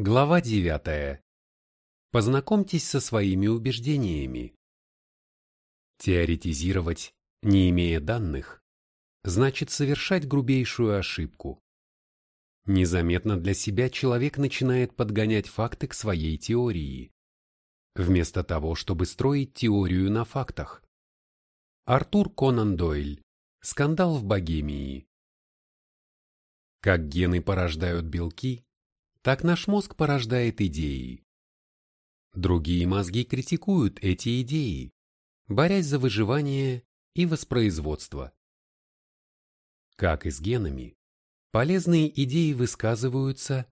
Глава 9. Познакомьтесь со своими убеждениями. Теоретизировать, не имея данных, значит совершать грубейшую ошибку. Незаметно для себя человек начинает подгонять факты к своей теории, вместо того, чтобы строить теорию на фактах. Артур Конан Дойль. Скандал в Богемии. Как гены порождают белки, так наш мозг порождает идеи. Другие мозги критикуют эти идеи, борясь за выживание и воспроизводство. Как и с генами, полезные идеи высказываются,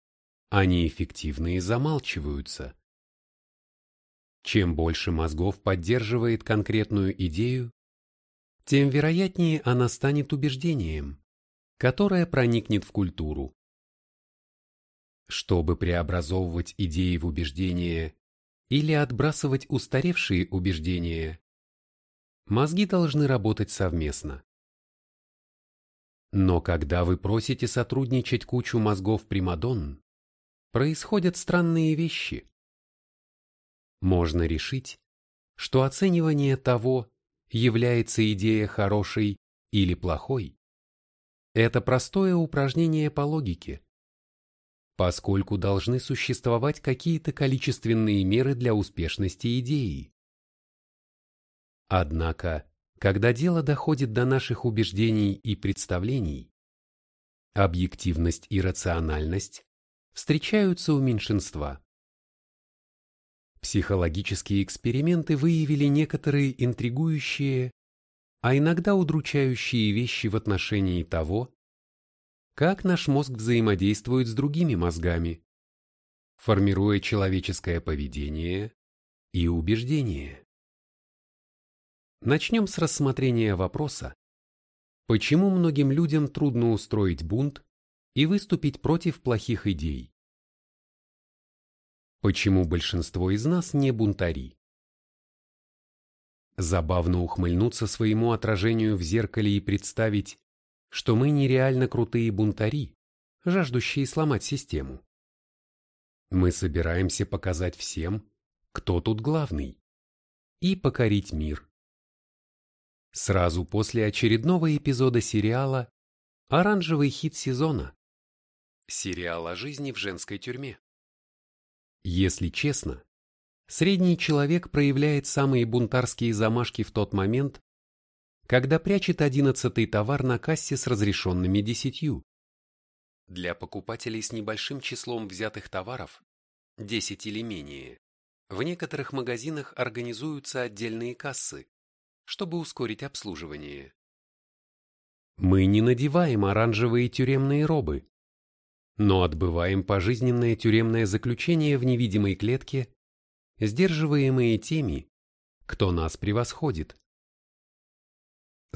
а неэффективные замалчиваются. Чем больше мозгов поддерживает конкретную идею, тем вероятнее она станет убеждением, которое проникнет в культуру. Чтобы преобразовывать идеи в убеждения или отбрасывать устаревшие убеждения, мозги должны работать совместно. Но когда вы просите сотрудничать кучу мозгов примадонн, происходят странные вещи. Можно решить, что оценивание того, является идея хорошей или плохой, это простое упражнение по логике поскольку должны существовать какие-то количественные меры для успешности идеи. Однако, когда дело доходит до наших убеждений и представлений, объективность и рациональность встречаются у меньшинства. Психологические эксперименты выявили некоторые интригующие, а иногда удручающие вещи в отношении того, как наш мозг взаимодействует с другими мозгами, формируя человеческое поведение и убеждения. Начнем с рассмотрения вопроса, почему многим людям трудно устроить бунт и выступить против плохих идей. Почему большинство из нас не бунтари? Забавно ухмыльнуться своему отражению в зеркале и представить, что мы нереально крутые бунтари, жаждущие сломать систему. Мы собираемся показать всем, кто тут главный, и покорить мир. Сразу после очередного эпизода сериала «Оранжевый хит сезона» сериал о жизни в женской тюрьме. Если честно, средний человек проявляет самые бунтарские замашки в тот момент, когда прячет одиннадцатый товар на кассе с разрешенными десятью. Для покупателей с небольшим числом взятых товаров, 10 или менее, в некоторых магазинах организуются отдельные кассы, чтобы ускорить обслуживание. Мы не надеваем оранжевые тюремные робы, но отбываем пожизненное тюремное заключение в невидимой клетке, сдерживаемые теми, кто нас превосходит.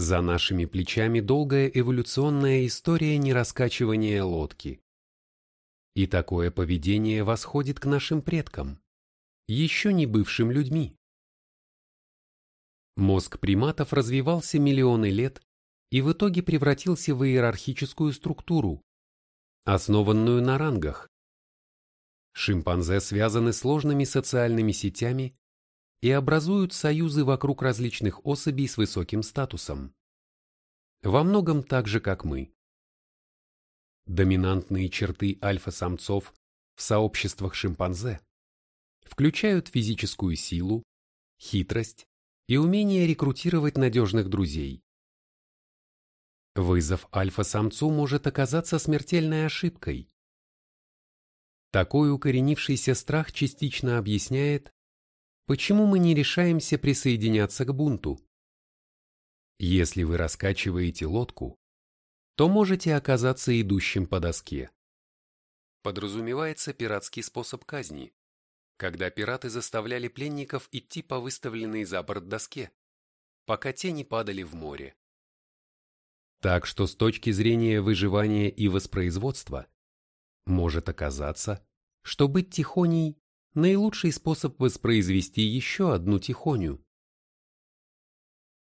За нашими плечами долгая эволюционная история нераскачивания лодки. И такое поведение восходит к нашим предкам, еще не бывшим людьми. Мозг приматов развивался миллионы лет и в итоге превратился в иерархическую структуру, основанную на рангах. Шимпанзе связаны сложными социальными сетями и образуют союзы вокруг различных особей с высоким статусом. Во многом так же, как мы. Доминантные черты альфа-самцов в сообществах шимпанзе включают физическую силу, хитрость и умение рекрутировать надежных друзей. Вызов альфа-самцу может оказаться смертельной ошибкой. Такой укоренившийся страх частично объясняет, Почему мы не решаемся присоединяться к бунту? Если вы раскачиваете лодку, то можете оказаться идущим по доске. Подразумевается пиратский способ казни, когда пираты заставляли пленников идти по выставленной за борт доске, пока те не падали в море. Так что с точки зрения выживания и воспроизводства, может оказаться, что быть тихоней наилучший способ воспроизвести еще одну тихоню.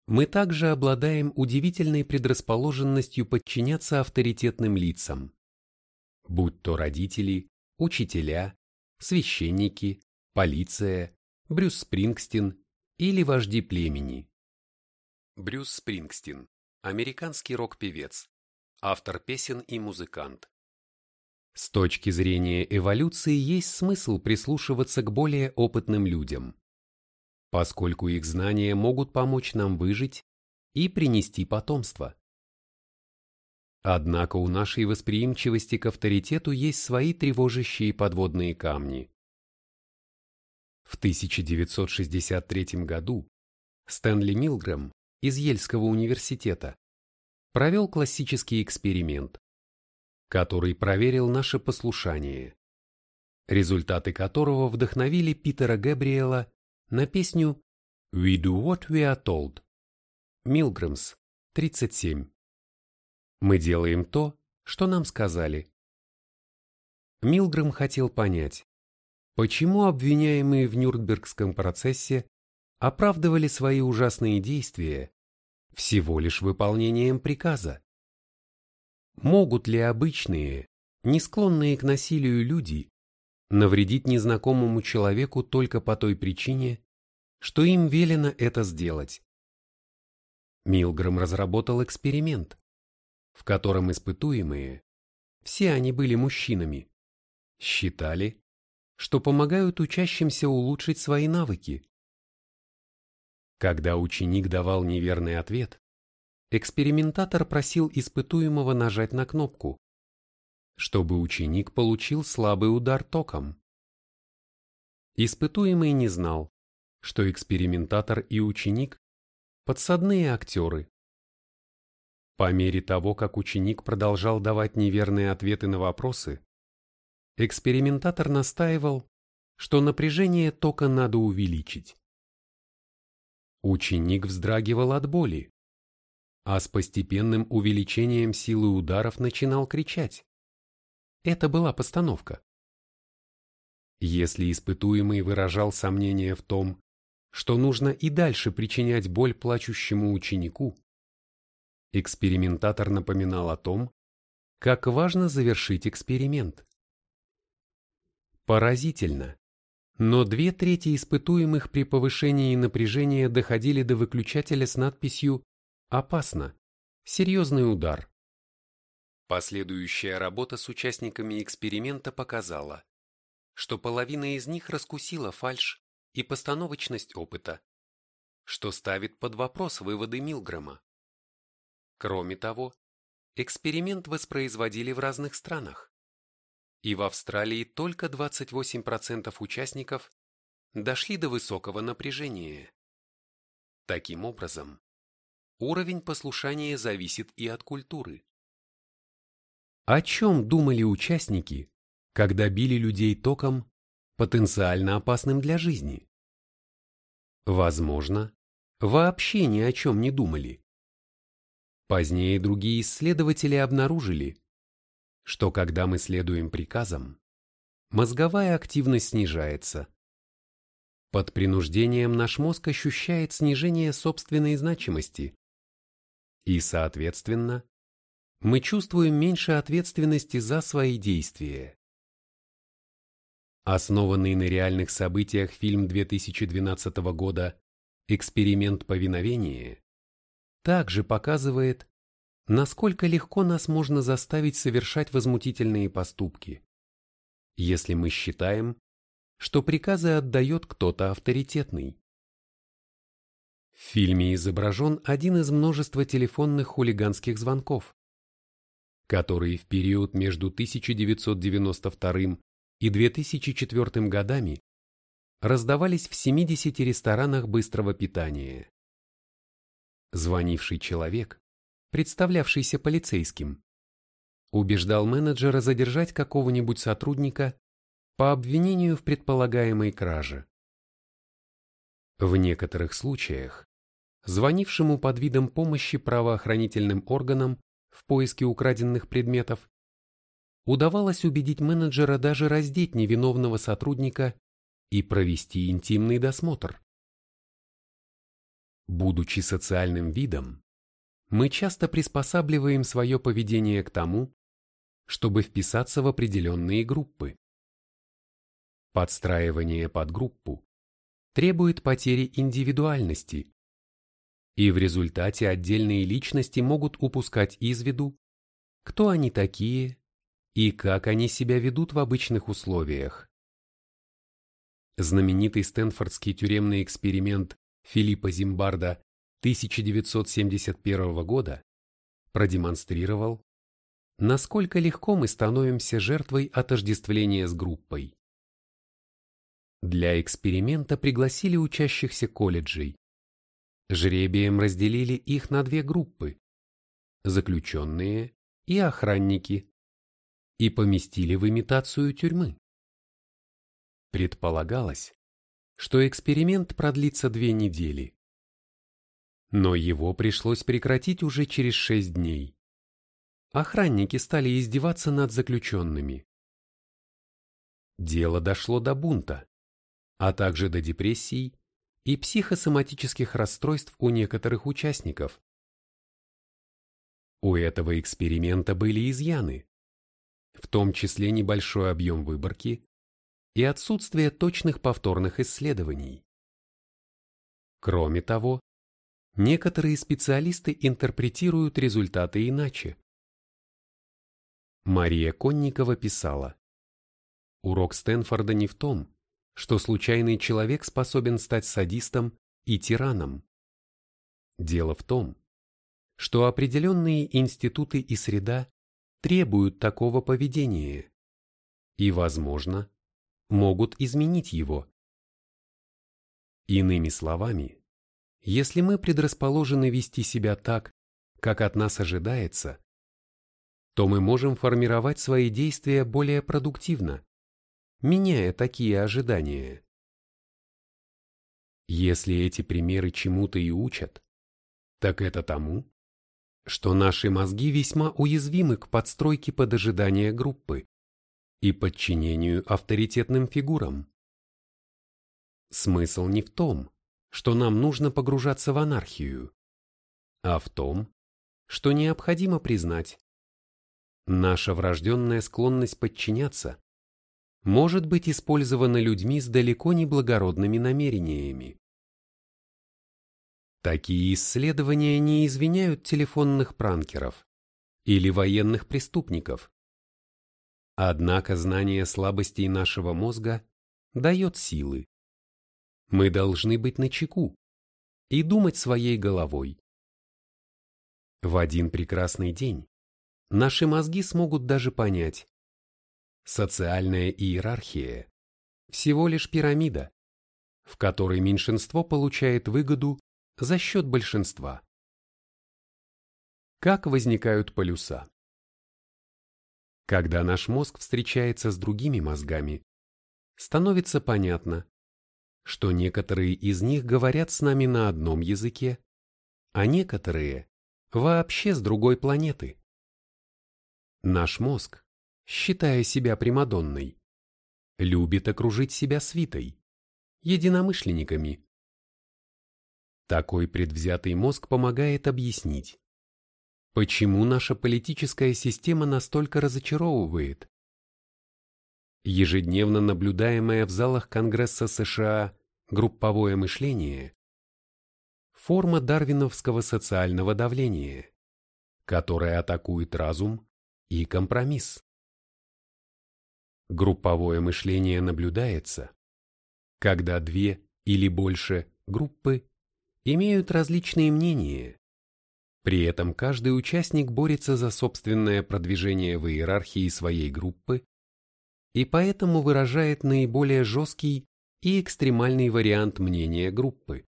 Мы также обладаем удивительной предрасположенностью подчиняться авторитетным лицам, будь то родители, учителя, священники, полиция, Брюс Спрингстин или вожди племени. Брюс Спрингстин – американский рок-певец, автор песен и музыкант. С точки зрения эволюции есть смысл прислушиваться к более опытным людям, поскольку их знания могут помочь нам выжить и принести потомство. Однако у нашей восприимчивости к авторитету есть свои тревожащие подводные камни. В 1963 году Стэнли Милгрэм из Ельского университета провел классический эксперимент, который проверил наше послушание, результаты которого вдохновили Питера Габриэла на песню «We do what we are told». Милгрэмс, 37. Мы делаем то, что нам сказали. Милгрэм хотел понять, почему обвиняемые в Нюрнбергском процессе оправдывали свои ужасные действия всего лишь выполнением приказа. Могут ли обычные, не склонные к насилию люди навредить незнакомому человеку только по той причине, что им велено это сделать? Милграм разработал эксперимент, в котором испытуемые, все они были мужчинами, считали, что помогают учащимся улучшить свои навыки. Когда ученик давал неверный ответ, экспериментатор просил испытуемого нажать на кнопку, чтобы ученик получил слабый удар током. Испытуемый не знал, что экспериментатор и ученик – подсадные актеры. По мере того, как ученик продолжал давать неверные ответы на вопросы, экспериментатор настаивал, что напряжение тока надо увеличить. Ученик вздрагивал от боли, а с постепенным увеличением силы ударов начинал кричать. Это была постановка. Если испытуемый выражал сомнение в том, что нужно и дальше причинять боль плачущему ученику, экспериментатор напоминал о том, как важно завершить эксперимент. Поразительно, но две трети испытуемых при повышении напряжения доходили до выключателя с надписью «Опасно. Серьезный удар». Последующая работа с участниками эксперимента показала, что половина из них раскусила фальшь и постановочность опыта, что ставит под вопрос выводы Милгрэма. Кроме того, эксперимент воспроизводили в разных странах и в Австралии только 28% участников дошли до высокого напряжения. Таким образом, уровень послушания зависит и от культуры. О чем думали участники, когда били людей током, потенциально опасным для жизни? Возможно, вообще ни о чем не думали. Позднее другие исследователи обнаружили, что когда мы следуем приказам, мозговая активность снижается. Под принуждением наш мозг ощущает снижение собственной значимости. И, соответственно, мы чувствуем меньше ответственности за свои действия. Основанный на реальных событиях фильм 2012 года «Эксперимент повиновения» также показывает, насколько легко нас можно заставить совершать возмутительные поступки, если мы считаем, что приказы отдает кто-то авторитетный. В фильме изображен один из множества телефонных хулиганских звонков, которые в период между 1992 и 2004 годами раздавались в 70 ресторанах быстрого питания. Звонивший человек представлявшийся полицейским, убеждал менеджера задержать какого-нибудь сотрудника по обвинению в предполагаемой краже. В некоторых случаях звонившему под видом помощи правоохранительным органам в поиске украденных предметов удавалось убедить менеджера даже раздеть невиновного сотрудника и провести интимный досмотр. Будучи социальным видом, мы часто приспосабливаем свое поведение к тому, чтобы вписаться в определенные группы. Подстраивание под группу требует потери индивидуальности, и в результате отдельные личности могут упускать из виду, кто они такие и как они себя ведут в обычных условиях. Знаменитый Стэнфордский тюремный эксперимент Филиппа Зимбарда 1971 года продемонстрировал, насколько легко мы становимся жертвой отождествления с группой. Для эксперимента пригласили учащихся колледжей. Жребием разделили их на две группы – заключенные и охранники, и поместили в имитацию тюрьмы. Предполагалось, что эксперимент продлится две недели. Но его пришлось прекратить уже через шесть дней. Охранники стали издеваться над заключенными. Дело дошло до бунта, а также до депрессий и психосоматических расстройств у некоторых участников. У этого эксперимента были изъяны, в том числе небольшой объем выборки и отсутствие точных повторных исследований. Кроме того, некоторые специалисты интерпретируют результаты иначе. Мария Конникова писала, «Урок Стэнфорда не в том, что случайный человек способен стать садистом и тираном. Дело в том, что определенные институты и среда требуют такого поведения и, возможно, могут изменить его. Иными словами, если мы предрасположены вести себя так, как от нас ожидается, то мы можем формировать свои действия более продуктивно, меняя такие ожидания. Если эти примеры чему-то и учат, так это тому, что наши мозги весьма уязвимы к подстройке под ожидания группы и подчинению авторитетным фигурам. Смысл не в том, что нам нужно погружаться в анархию, а в том, что необходимо признать, наша врожденная склонность подчиняться может быть использована людьми с далеко не благородными намерениями. Такие исследования не извиняют телефонных пранкеров или военных преступников, Однако знание слабостей нашего мозга дает силы. Мы должны быть начеку и думать своей головой. В один прекрасный день наши мозги смогут даже понять, социальная иерархия – всего лишь пирамида, в которой меньшинство получает выгоду за счет большинства. Как возникают полюса? Когда наш мозг встречается с другими мозгами, становится понятно, что некоторые из них говорят с нами на одном языке, а некоторые вообще с другой планеты. Наш мозг, считая себя Примадонной, любит окружить себя свитой, единомышленниками. Такой предвзятый мозг помогает объяснить, Почему наша политическая система настолько разочаровывает? Ежедневно наблюдаемое в залах Конгресса США групповое мышление – форма дарвиновского социального давления, которое атакует разум и компромисс. Групповое мышление наблюдается, когда две или больше группы имеют различные мнения, при этом каждый участник борется за собственное продвижение в иерархии своей группы и поэтому выражает наиболее жесткий и экстремальный вариант мнения группы.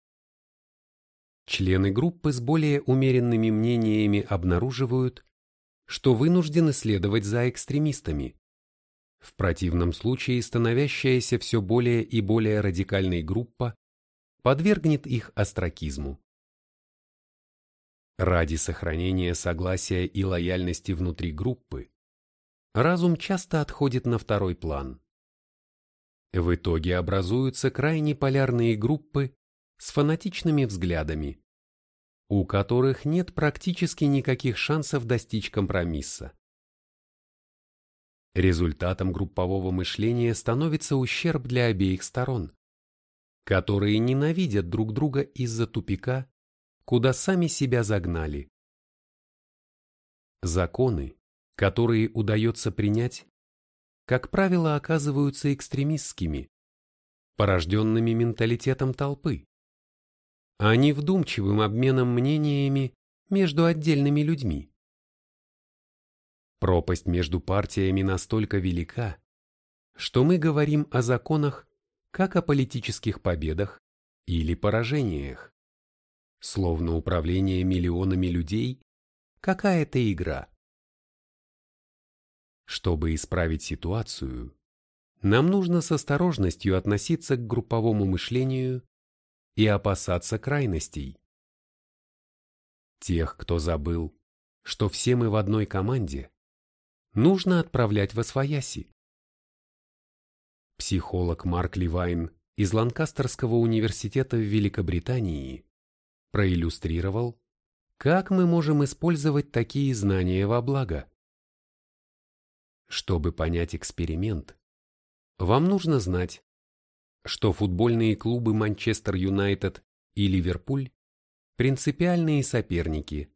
Члены группы с более умеренными мнениями обнаруживают, что вынуждены следовать за экстремистами. В противном случае становящаяся все более и более радикальной группа подвергнет их остракизму. Ради сохранения согласия и лояльности внутри группы, разум часто отходит на второй план. В итоге образуются крайне полярные группы с фанатичными взглядами, у которых нет практически никаких шансов достичь компромисса. Результатом группового мышления становится ущерб для обеих сторон, которые ненавидят друг друга из-за тупика, куда сами себя загнали. Законы, которые удается принять, как правило, оказываются экстремистскими, порожденными менталитетом толпы, а не вдумчивым обменом мнениями между отдельными людьми. Пропасть между партиями настолько велика, что мы говорим о законах как о политических победах или поражениях. Словно управление миллионами людей – какая-то игра. Чтобы исправить ситуацию, нам нужно с осторожностью относиться к групповому мышлению и опасаться крайностей. Тех, кто забыл, что все мы в одной команде, нужно отправлять в освояси. Психолог Марк Ливайн из Ланкастерского университета в Великобритании проиллюстрировал, как мы можем использовать такие знания во благо. Чтобы понять эксперимент, вам нужно знать, что футбольные клубы Манчестер Юнайтед и Ливерпуль принципиальные соперники.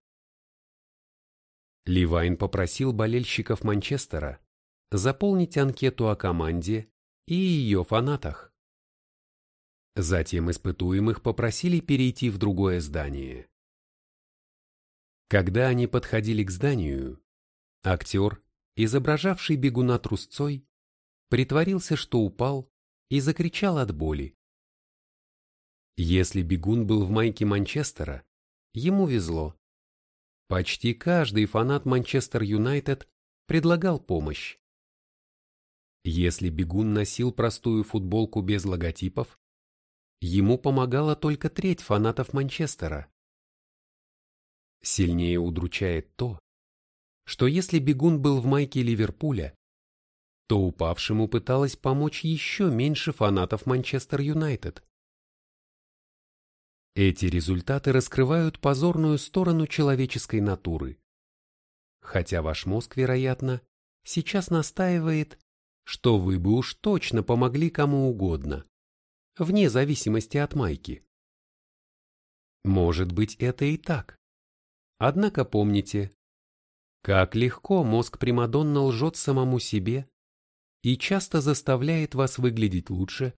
Ливайн попросил болельщиков Манчестера заполнить анкету о команде и ее фанатах. Затем испытуемых попросили перейти в другое здание. Когда они подходили к зданию, актер, изображавший бегуна трусцой, притворился, что упал и закричал от боли. Если бегун был в майке Манчестера, ему везло. Почти каждый фанат Манчестер Юнайтед предлагал помощь. Если бегун носил простую футболку без логотипов, ему помогала только треть фанатов Манчестера. Сильнее удручает то, что если бегун был в майке Ливерпуля, то упавшему пыталась помочь еще меньше фанатов Манчестер Юнайтед. Эти результаты раскрывают позорную сторону человеческой натуры. Хотя ваш мозг, вероятно, сейчас настаивает, что вы бы уж точно помогли кому угодно, вне зависимости от майки. Может быть, это и так. Однако помните, как легко мозг Примадонна лжет самому себе и часто заставляет вас выглядеть лучше,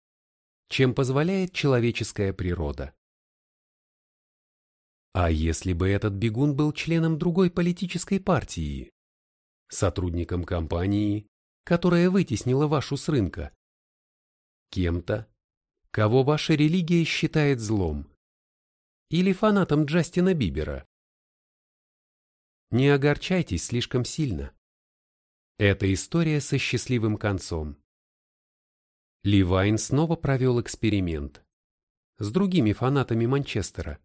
чем позволяет человеческая природа. А если бы этот бегун был членом другой политической партии, сотрудником компании, которая вытеснила вашу с рынка. Кем-то, кого ваша религия считает злом. Или фанатом Джастина Бибера. Не огорчайтесь слишком сильно. Это история со счастливым концом. Ливайн снова провел эксперимент с другими фанатами Манчестера.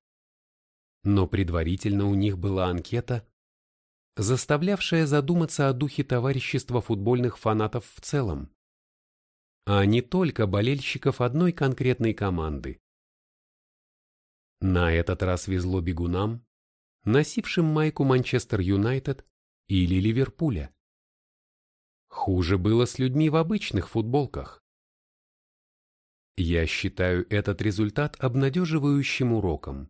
Но предварительно у них была анкета, заставлявшая задуматься о духе товарищества футбольных фанатов в целом, а не только болельщиков одной конкретной команды. На этот раз везло бегунам, носившим майку Манчестер Юнайтед или Ливерпуля. Хуже было с людьми в обычных футболках. Я считаю этот результат обнадеживающим уроком.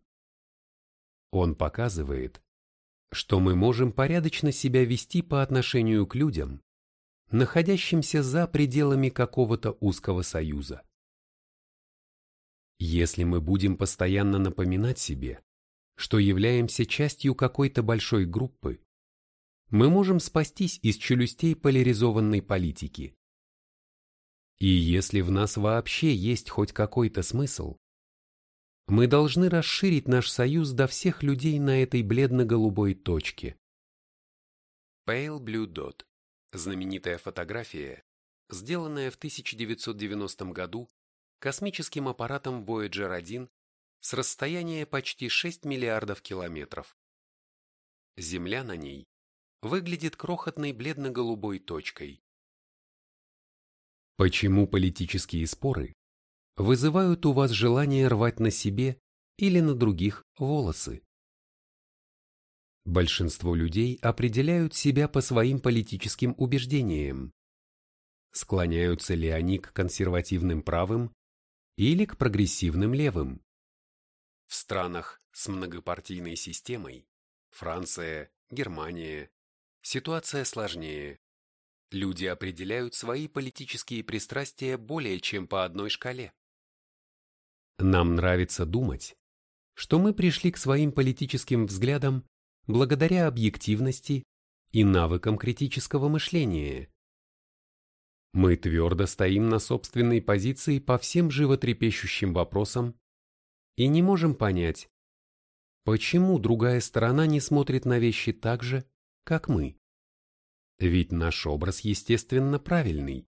Он показывает, что мы можем порядочно себя вести по отношению к людям, находящимся за пределами какого-то узкого союза. Если мы будем постоянно напоминать себе, что являемся частью какой-то большой группы, мы можем спастись из челюстей поляризованной политики. И если в нас вообще есть хоть какой-то смысл, мы должны расширить наш союз до всех людей на этой бледно-голубой точке. Pale Blue Dot – знаменитая фотография, сделанная в 1990 году космическим аппаратом Voyager 1 с расстояния почти 6 миллиардов километров. Земля на ней выглядит крохотной бледно-голубой точкой. Почему политические споры вызывают у вас желание рвать на себе или на других волосы. Большинство людей определяют себя по своим политическим убеждениям, склоняются ли они к консервативным правым или к прогрессивным левым. В странах с многопартийной системой Франция, Германия, ситуация сложнее. Люди определяют свои политические пристрастия более чем по одной шкале. Нам нравится думать, что мы пришли к своим политическим взглядам благодаря объективности и навыкам критического мышления. Мы твердо стоим на собственной позиции по всем животрепещущим вопросам и не можем понять, почему другая сторона не смотрит на вещи так же, как мы. Ведь наш образ, естественно, правильный.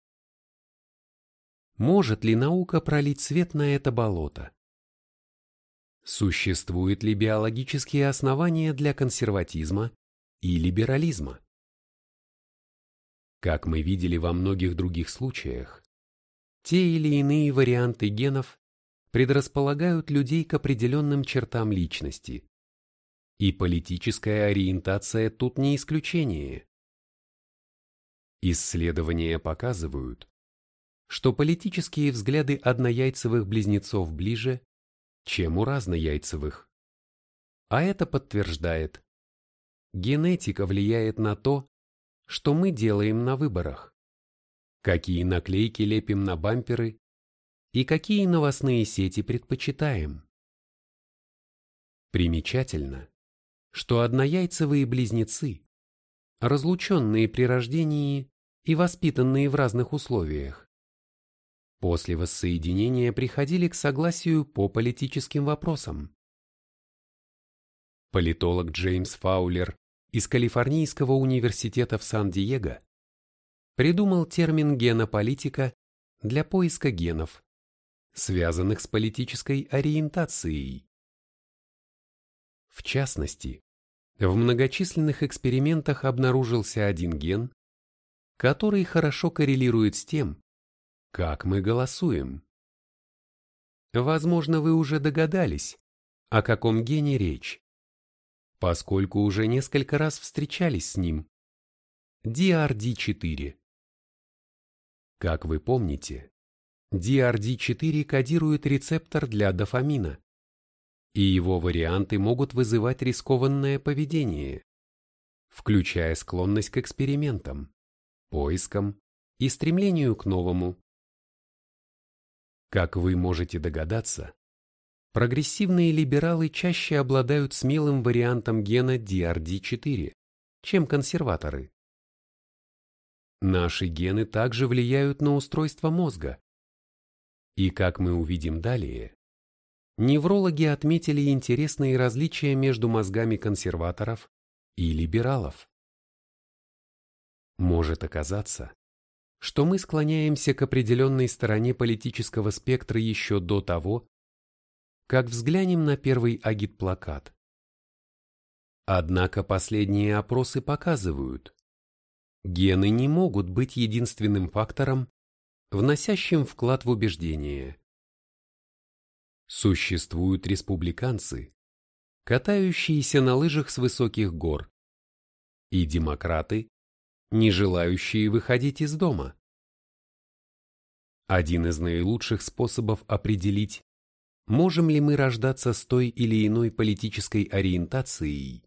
Может ли наука пролить свет на это болото? Существуют ли биологические основания для консерватизма и либерализма? Как мы видели во многих других случаях, те или иные варианты генов предрасполагают людей к определенным чертам личности. И политическая ориентация тут не исключение. Исследования показывают, что политические взгляды однояйцевых близнецов ближе, чем у разнояйцевых. А это подтверждает, генетика влияет на то, что мы делаем на выборах, какие наклейки лепим на бамперы и какие новостные сети предпочитаем. Примечательно, что однояйцевые близнецы, разлученные при рождении и воспитанные в разных условиях, после воссоединения приходили к согласию по политическим вопросам. Политолог Джеймс Фаулер из Калифорнийского университета в Сан-Диего придумал термин генополитика для поиска генов, связанных с политической ориентацией. В частности, в многочисленных экспериментах обнаружился один ген, который хорошо коррелирует с тем, как мы голосуем. Возможно, вы уже догадались, о каком гене речь поскольку уже несколько раз встречались с ним. DRD4 Как вы помните, DRD4 кодирует рецептор для дофамина, и его варианты могут вызывать рискованное поведение, включая склонность к экспериментам, поискам и стремлению к новому. Как вы можете догадаться, Прогрессивные либералы чаще обладают смелым вариантом гена DRD4, чем консерваторы. Наши гены также влияют на устройство мозга. И как мы увидим далее, неврологи отметили интересные различия между мозгами консерваторов и либералов. Может оказаться, что мы склоняемся к определенной стороне политического спектра еще до того, как взглянем на первый агитплакат. Однако последние опросы показывают, гены не могут быть единственным фактором, вносящим вклад в убеждение. Существуют республиканцы, катающиеся на лыжах с высоких гор, и демократы, не желающие выходить из дома. Один из наилучших способов определить, можем ли мы рождаться с той или иной политической ориентацией,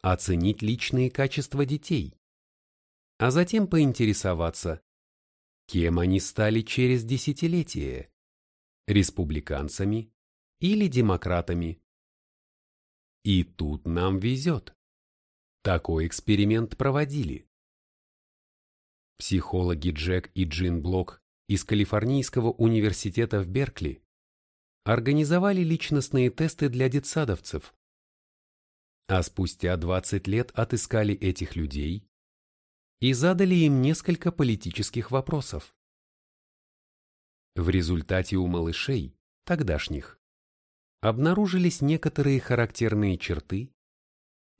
оценить личные качества детей, а затем поинтересоваться, кем они стали через десятилетия – республиканцами или демократами. И тут нам везет. Такой эксперимент проводили. Психологи Джек и Джин Блок из Калифорнийского университета в Беркли организовали личностные тесты для детсадовцев. А спустя 20 лет отыскали этих людей и задали им несколько политических вопросов. В результате у малышей, тогдашних, обнаружились некоторые характерные черты,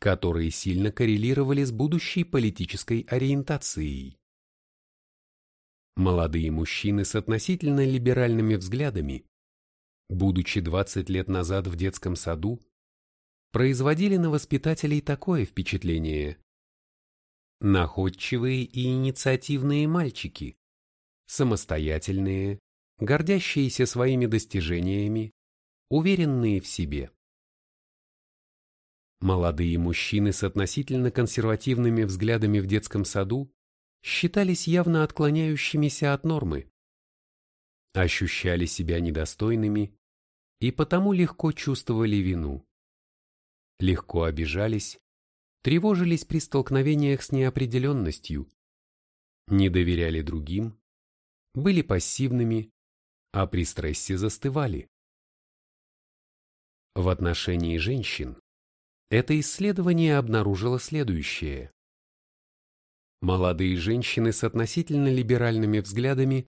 которые сильно коррелировали с будущей политической ориентацией. Молодые мужчины с относительно либеральными взглядами будучи 20 лет назад в детском саду, производили на воспитателей такое впечатление. Находчивые и инициативные мальчики, самостоятельные, гордящиеся своими достижениями, уверенные в себе. Молодые мужчины с относительно консервативными взглядами в детском саду считались явно отклоняющимися от нормы, ощущали себя недостойными и потому легко чувствовали вину. Легко обижались, тревожились при столкновениях с неопределенностью, не доверяли другим, были пассивными, а при стрессе застывали. В отношении женщин это исследование обнаружило следующее. Молодые женщины с относительно либеральными взглядами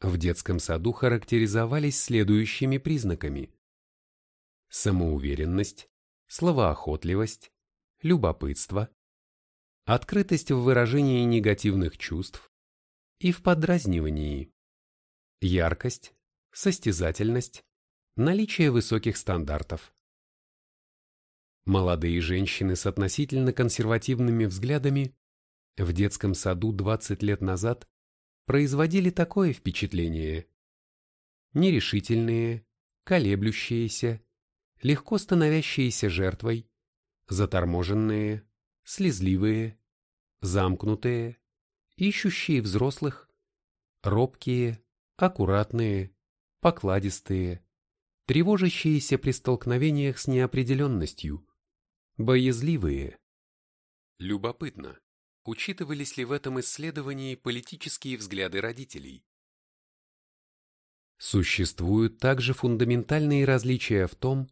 в детском саду характеризовались следующими признаками. Самоуверенность, словоохотливость, любопытство, открытость в выражении негативных чувств и в подразнивании, яркость, состязательность, наличие высоких стандартов. Молодые женщины с относительно консервативными взглядами в детском саду 20 лет назад производили такое впечатление. Нерешительные, колеблющиеся, легко становящиеся жертвой, заторможенные, слезливые, замкнутые, ищущие взрослых, робкие, аккуратные, покладистые, тревожащиеся при столкновениях с неопределенностью, боязливые. Любопытно, учитывались ли в этом исследовании политические взгляды родителей. Существуют также фундаментальные различия в том,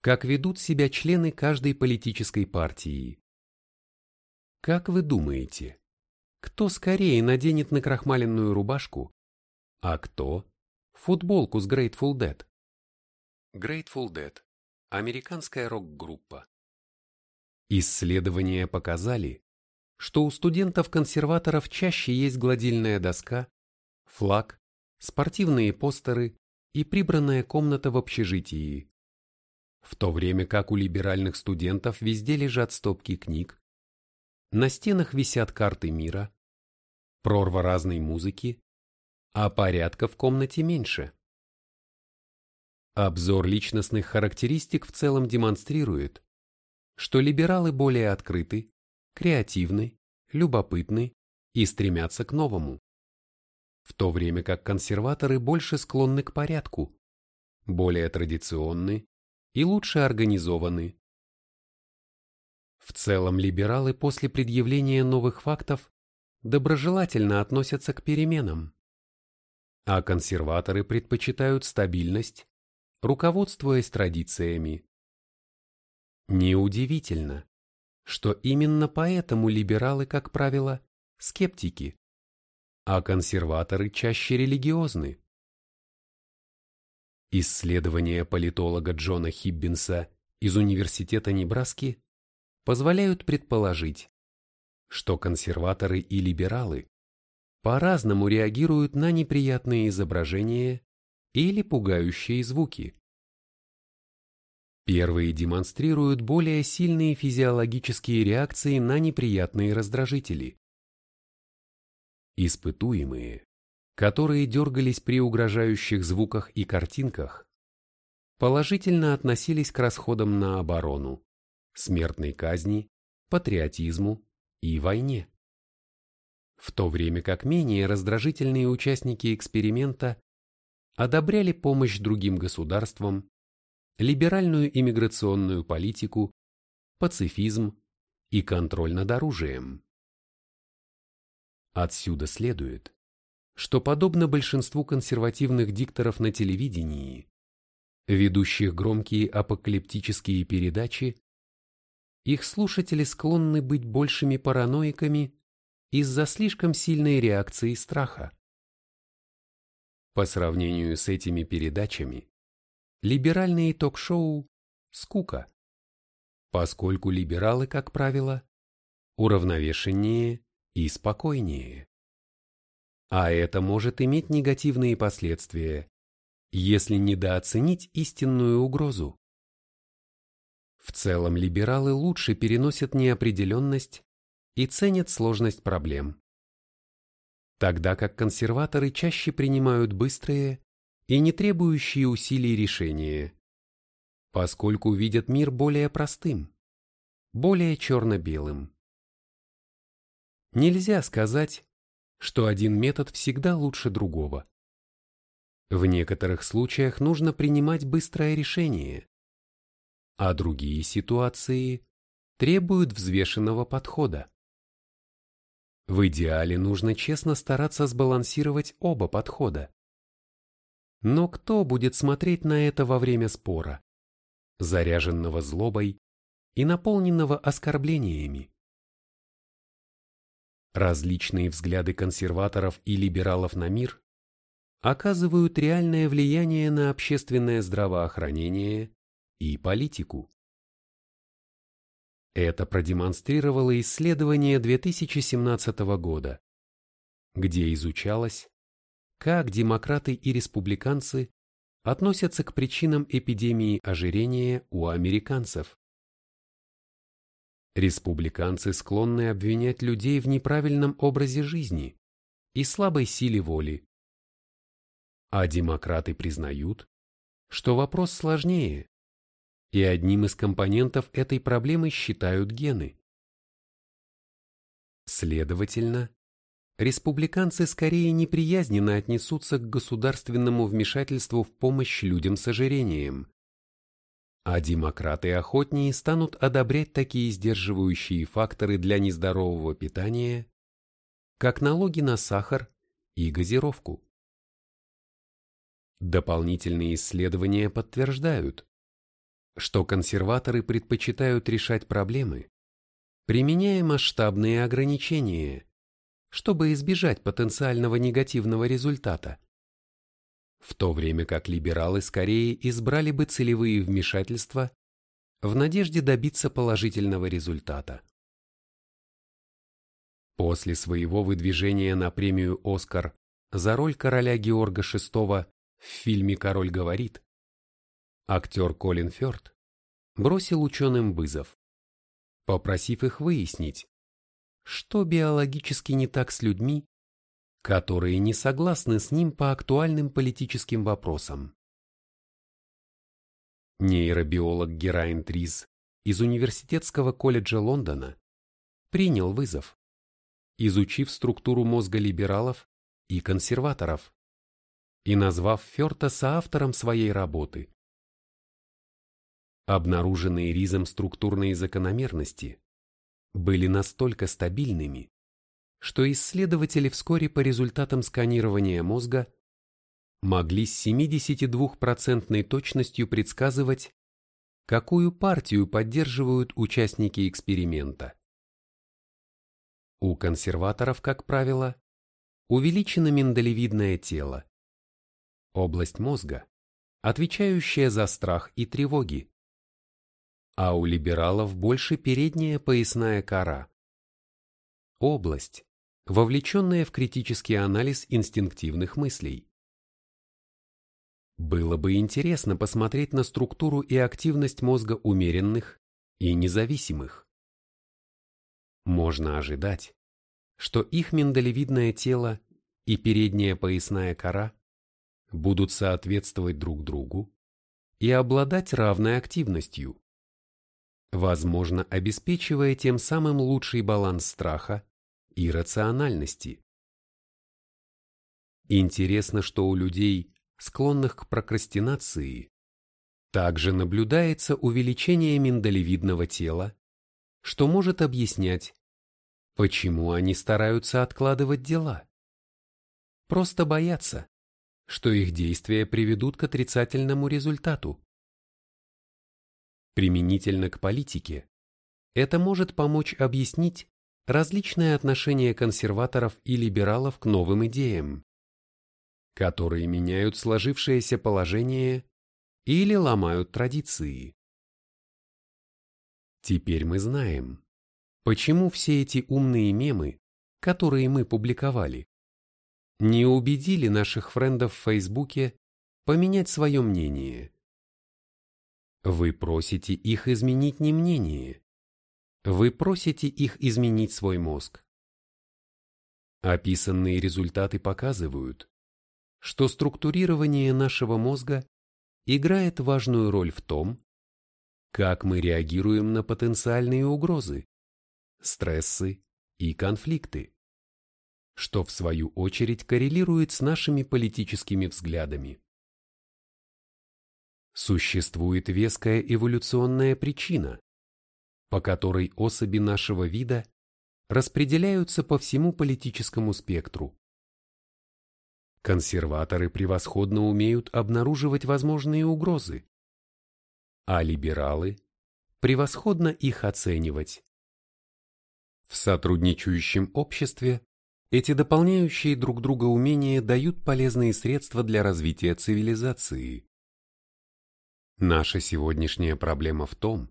как ведут себя члены каждой политической партии. Как вы думаете, кто скорее наденет накрахмаленную рубашку, а кто – футболку с Grateful Dead? Grateful Dead – американская рок-группа. Исследования показали, что у студентов-консерваторов чаще есть гладильная доска, флаг, спортивные постеры и прибранная комната в общежитии. В то время как у либеральных студентов везде лежат стопки книг, на стенах висят карты мира, прорва разной музыки, а порядка в комнате меньше. Обзор личностных характеристик в целом демонстрирует, что либералы более открыты, креативны, любопытны и стремятся к новому, в то время как консерваторы больше склонны к порядку, более традиционны и лучше организованы. В целом либералы после предъявления новых фактов доброжелательно относятся к переменам, а консерваторы предпочитают стабильность руководствуясь традициями. Неудивительно, что именно поэтому либералы, как правило, скептики, а консерваторы чаще религиозны. Исследования политолога Джона Хиббинса из Университета Небраски позволяют предположить, что консерваторы и либералы по-разному реагируют на неприятные изображения или пугающие звуки. Первые демонстрируют более сильные физиологические реакции на неприятные раздражители. Испытуемые, которые дергались при угрожающих звуках и картинках, положительно относились к расходам на оборону, смертной казни, патриотизму и войне. В то время как менее раздражительные участники эксперимента одобряли помощь другим государствам, либеральную иммиграционную политику, пацифизм и контроль над оружием. Отсюда следует, что подобно большинству консервативных дикторов на телевидении, ведущих громкие апокалиптические передачи, их слушатели склонны быть большими параноиками из-за слишком сильной реакции страха. По сравнению с этими передачами, либеральные ток-шоу – скука, поскольку либералы, как правило, уравновешеннее и спокойнее. А это может иметь негативные последствия, если недооценить истинную угрозу. В целом либералы лучше переносят неопределенность и ценят сложность проблем. тогда как консерваторы чаще принимают быстрые и не требующие усилий решения, поскольку видят мир более простым, более черно-белым. Нельзя сказать, что один метод всегда лучше другого. В некоторых случаях нужно принимать быстрое решение, а другие ситуации требуют взвешенного подхода. В идеале нужно честно стараться сбалансировать оба подхода. Но кто будет смотреть на это во время спора, заряженного злобой и наполненного оскорблениями? Различные взгляды консерваторов и либералов на мир оказывают реальное влияние на общественное здравоохранение и политику. Это продемонстрировало исследование 2017 года, где изучалось, как демократы и республиканцы относятся к причинам эпидемии ожирения у американцев. Республиканцы склонны обвинять людей в неправильном образе жизни и слабой силе воли. А демократы признают, что вопрос сложнее и одним из компонентов этой проблемы считают гены. Следовательно, республиканцы скорее неприязненно отнесутся к государственному вмешательству в помощь людям с ожирением, а демократы охотнее станут одобрять такие сдерживающие факторы для нездорового питания, как налоги на сахар и газировку. Дополнительные исследования подтверждают, что консерваторы предпочитают решать проблемы, применяя масштабные ограничения, чтобы избежать потенциального негативного результата, в то время как либералы скорее избрали бы целевые вмешательства в надежде добиться положительного результата. После своего выдвижения на премию «Оскар» за роль короля Георга VI в фильме «Король говорит», Актер Колин Фёрд бросил ученым вызов, попросив их выяснить, что биологически не так с людьми, которые не согласны с ним по актуальным политическим вопросам. Нейробиолог Герайн Триз из Университетского колледжа Лондона принял вызов, изучив структуру мозга либералов и консерваторов и назвав Фёрта соавтором своей работы. Обнаруженные Ризом структурные закономерности были настолько стабильными, что исследователи вскоре по результатам сканирования мозга могли с 72% точностью предсказывать, какую партию поддерживают участники эксперимента. У консерваторов, как правило, увеличено миндалевидное тело, область мозга, отвечающая за страх и тревоги, а у либералов больше передняя поясная кора. Область, вовлеченная в критический анализ инстинктивных мыслей. Было бы интересно посмотреть на структуру и активность мозга умеренных и независимых. Можно ожидать, что их миндалевидное тело и передняя поясная кора будут соответствовать друг другу и обладать равной активностью возможно, обеспечивая тем самым лучший баланс страха и рациональности. Интересно, что у людей, склонных к прокрастинации, также наблюдается увеличение миндалевидного тела, что может объяснять, почему они стараются откладывать дела. Просто боятся, что их действия приведут к отрицательному результату. Применительно к политике, это может помочь объяснить различное отношение консерваторов и либералов к новым идеям, которые меняют сложившееся положение или ломают традиции. Теперь мы знаем, почему все эти умные мемы, которые мы публиковали, не убедили наших френдов в Фейсбуке поменять свое мнение. Вы просите их изменить не мнение. Вы просите их изменить свой мозг. Описанные результаты показывают, что структурирование нашего мозга играет важную роль в том, как мы реагируем на потенциальные угрозы, стрессы и конфликты, что в свою очередь коррелирует с нашими политическими взглядами. Существует веская эволюционная причина, по которой особи нашего вида распределяются по всему политическому спектру. Консерваторы превосходно умеют обнаруживать возможные угрозы, а либералы превосходно их оценивать. В сотрудничающем обществе эти дополняющие друг друга умения дают полезные средства для развития цивилизации. Наша сегодняшняя проблема в том,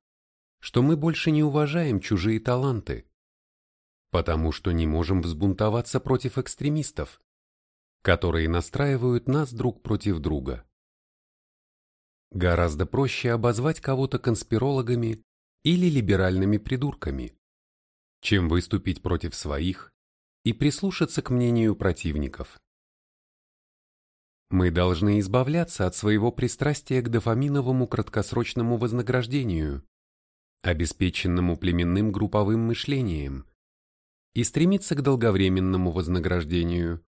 что мы больше не уважаем чужие таланты, потому что не можем взбунтоваться против экстремистов, которые настраивают нас друг против друга. Гораздо проще обозвать кого-то конспирологами или либеральными придурками, чем выступить против своих и прислушаться к мнению противников. Мы должны избавляться от своего пристрастия к дофаминовому краткосрочному вознаграждению, обеспеченному племенным групповым мышлением, и стремиться к долговременному вознаграждению,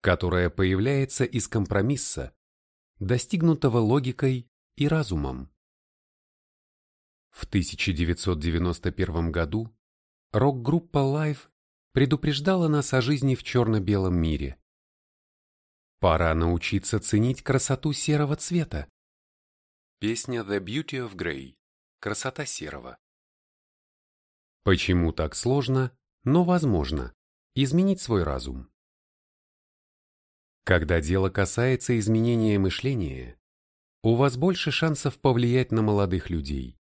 которое появляется из компромисса, достигнутого логикой и разумом. В 1991 году рок-группа Life предупреждала нас о жизни в черно-белом мире. Пора научиться ценить красоту серого цвета. Песня The Beauty of Grey. Красота серого. Почему так сложно, но возможно, изменить свой разум? Когда дело касается изменения мышления, у вас больше шансов повлиять на молодых людей.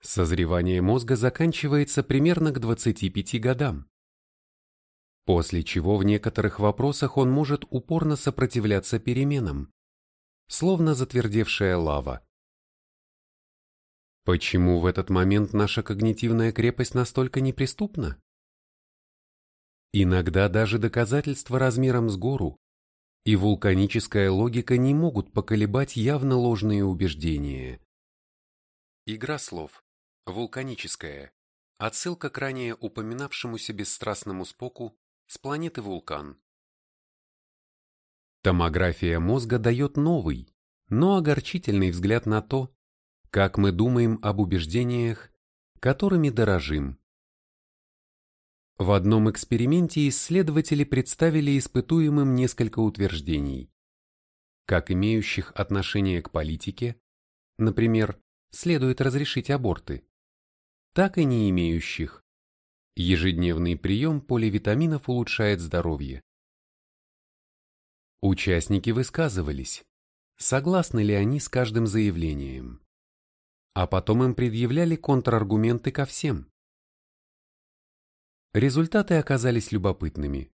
Созревание мозга заканчивается примерно к 25 годам. После чего в некоторых вопросах он может упорно сопротивляться переменам, словно затвердевшая лава. Почему в этот момент наша когнитивная крепость настолько неприступна? Иногда даже доказательства размером с гору и вулканическая логика не могут поколебать явно ложные убеждения. Игра слов. Вулканическая. Отсылка к ранее упоминавшемуся бесстрастному Споку с планеты Вулкан. Томография мозга дает новый, но огорчительный взгляд на то, как мы думаем об убеждениях, которыми дорожим. В одном эксперименте исследователи представили испытуемым несколько утверждений, как имеющих отношение к политике, например, следует разрешить аборты, так и не имеющих. Ежедневный прием поливитаминов улучшает здоровье. Участники высказывались, согласны ли они с каждым заявлением. А потом им предъявляли контраргументы ко всем. Результаты оказались любопытными.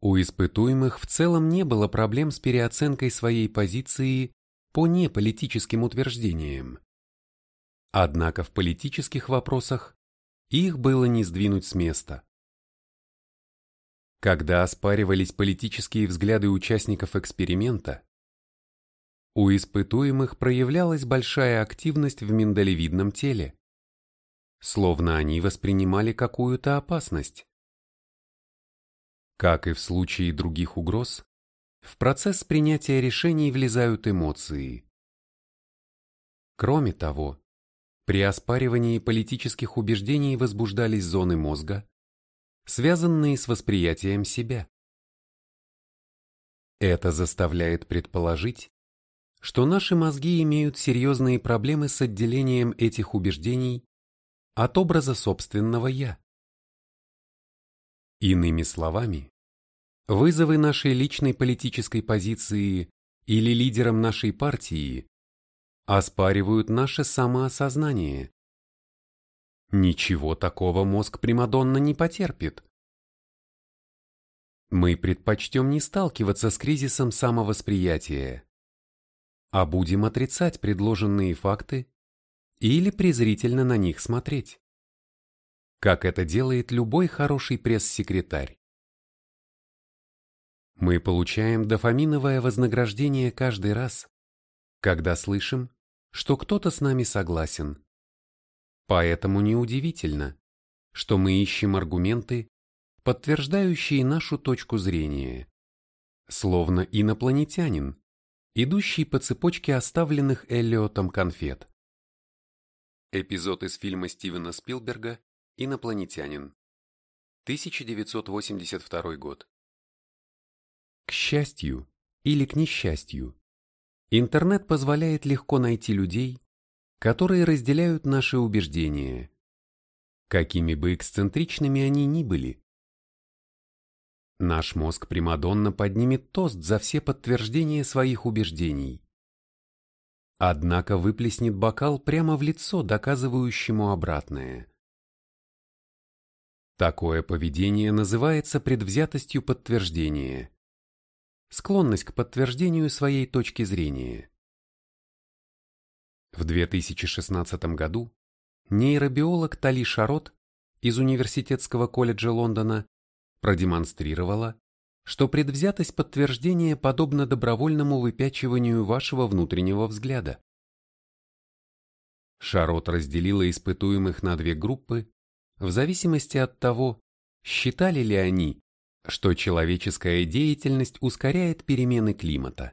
У испытуемых в целом не было проблем с переоценкой своей позиции по неполитическим утверждениям. Однако в политических вопросах их было не сдвинуть с места. Когда оспаривались политические взгляды участников эксперимента, у испытуемых проявлялась большая активность в миндалевидном теле, словно они воспринимали какую-то опасность. Как и в случае других угроз, в процесс принятия решений влезают эмоции. Кроме того, при оспаривании политических убеждений возбуждались зоны мозга, связанные с восприятием себя. Это заставляет предположить, что наши мозги имеют серьезные проблемы с отделением этих убеждений от образа собственного «я». Иными словами, вызовы нашей личной политической позиции или лидерам нашей партии оспаривают наше самоосознание. Ничего такого мозг Примадонна не потерпит. Мы предпочтем не сталкиваться с кризисом самовосприятия, а будем отрицать предложенные факты или презрительно на них смотреть. как это делает любой хороший пресс-секретарь. Мы получаем дофаминовое вознаграждение каждый раз, когда слышим, что кто-то с нами согласен. Поэтому неудивительно, что мы ищем аргументы, подтверждающие нашу точку зрения, словно инопланетянин, идущий по цепочке оставленных Эллиотом конфет. Эпизод из фильма Стивена Спилберга «Инопланетянин», 1982 год. К счастью или к несчастью, интернет позволяет легко найти людей, которые разделяют наши убеждения, какими бы эксцентричными они ни были. Наш мозг Примадонна поднимет тост за все подтверждения своих убеждений. Однако выплеснет бокал прямо в лицо, доказывающему обратное. Такое поведение называется предвзятостью подтверждения. Склонность к подтверждению своей точки зрения. В 2016 году нейробиолог Тали Шарот из Университетского колледжа Лондона продемонстрировала, что предвзятость подтверждения подобна добровольному выпячиванию вашего внутреннего взгляда. Шарот разделила испытуемых на две группы в зависимости от того, считали ли они, что человеческая деятельность ускоряет перемены климата.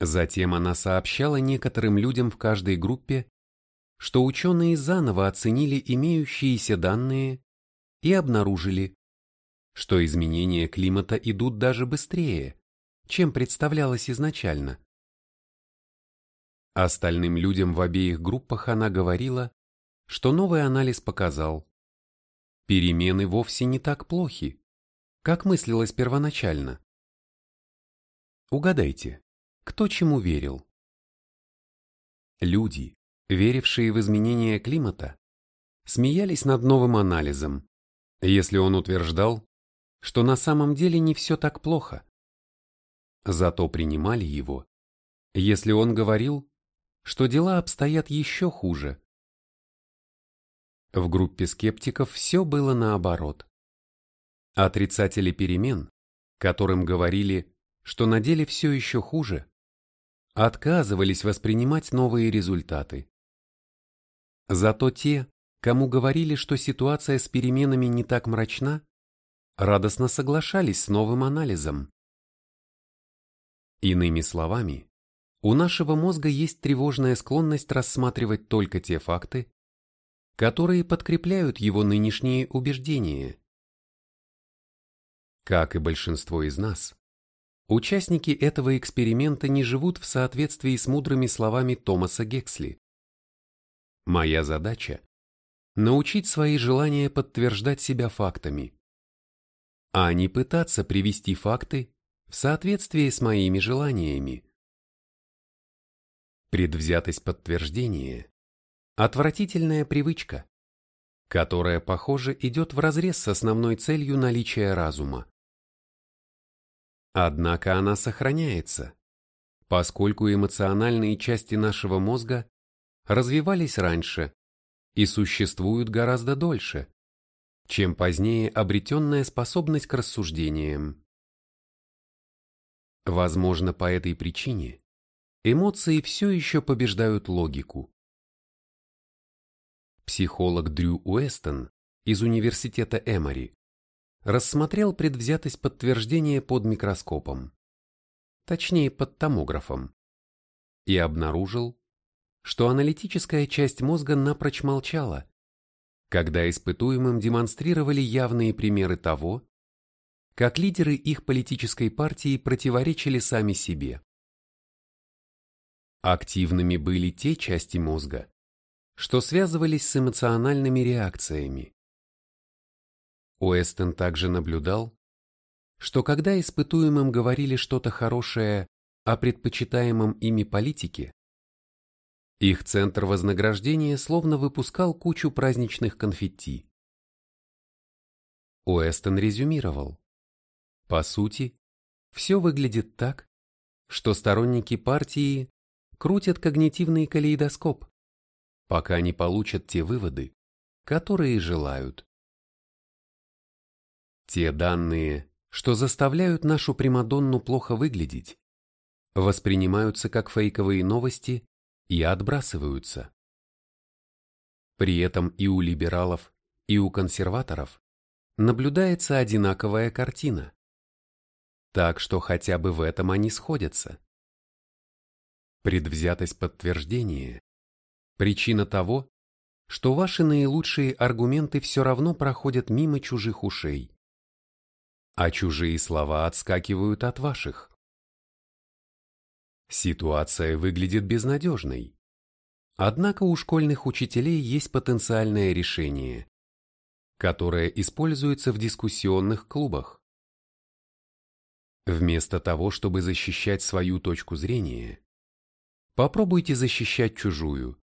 Затем она сообщала некоторым людям в каждой группе, что ученые заново оценили имеющиеся данные и обнаружили, что изменения климата идут даже быстрее, чем представлялось изначально. Остальным людям в обеих группах она говорила, что новый анализ показал, перемены вовсе не так плохи, как мыслилось первоначально. Угадайте, кто чему верил? Люди, верившие в изменение климата, смеялись над новым анализом, если он утверждал, что на самом деле не все так плохо. Зато принимали его, если он говорил, что дела обстоят еще хуже. В группе скептиков все было наоборот. Отрицатели перемен, которым говорили, что на деле все еще хуже, отказывались воспринимать новые результаты. Зато те, кому говорили, что ситуация с переменами не так мрачна, радостно соглашались с новым анализом. Иными словами, у нашего мозга есть тревожная склонность рассматривать только те факты, которые подкрепляют его нынешние убеждения. Как и большинство из нас, участники этого эксперимента не живут в соответствии с мудрыми словами Томаса Гексли. Моя задача научить свои желания подтверждать себя фактами, а не пытаться привести факты в соответствии с моими желаниями. Предвзятость подтверждения – отвратительная привычка, которая, похоже, идет вразрез с основной целью наличия разума. Однако она сохраняется, поскольку эмоциональные части нашего мозга развивались раньше и существуют гораздо дольше, чем позднее обретенная способность к рассуждениям. Возможно, по этой причине эмоции все еще побеждают логику. Психолог Дрю Уэстон из университета Эмори рассмотрел предвзятость подтверждения под микроскопом, точнее под томографом, и обнаружил, что аналитическая часть мозга напрочь молчала, когда испытуемым демонстрировали явные примеры того, как лидеры их политической партии противоречили сами себе. Активными были те части мозга, что связывались с эмоциональными реакциями. Уэстон также наблюдал, что когда испытуемым говорили что-то хорошее о предпочитаемом ими политике, их центр вознаграждения словно выпускал кучу праздничных конфетти. Уэстон резюмировал. По сути, все выглядит так, что сторонники партии крутят когнитивный калейдоскоп, пока не получат те выводы, которые желают. Те данные, что заставляют нашу Примадонну плохо выглядеть, воспринимаются как фейковые новости и отбрасываются. При этом и у либералов, и у консерваторов наблюдается одинаковая картина. Так что хотя бы в этом они сходятся. Предвзятость подтверждения – причина того, что ваши наилучшие аргументы все равно проходят мимо чужих ушей, а чужие слова отскакивают от ваших. Ситуация выглядит безнадежной. Однако у школьных учителей есть потенциальное решение, которое используется в дискуссионных клубах. Вместо того, чтобы защищать свою точку зрения, попробуйте защищать чужую.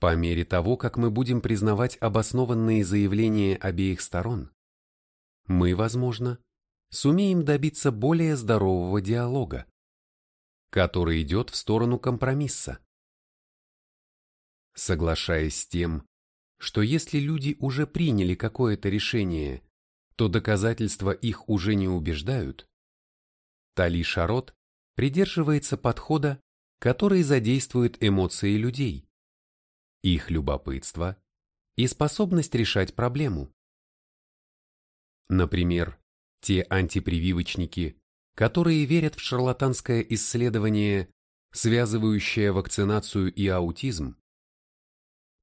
По мере того, как мы будем признавать обоснованные заявления обеих сторон, мы, возможно, сумеем добиться более здорового диалога, который идет в сторону компромисса. Соглашаясь с тем, что если люди уже приняли какое-то решение, то доказательства их уже не убеждают, Тали Шарот придерживается подхода, который задействует эмоции людей, их любопытство и способность решать проблему. Например, те антипрививочники, которые верят в шарлатанское исследование, связывающее вакцинацию и аутизм,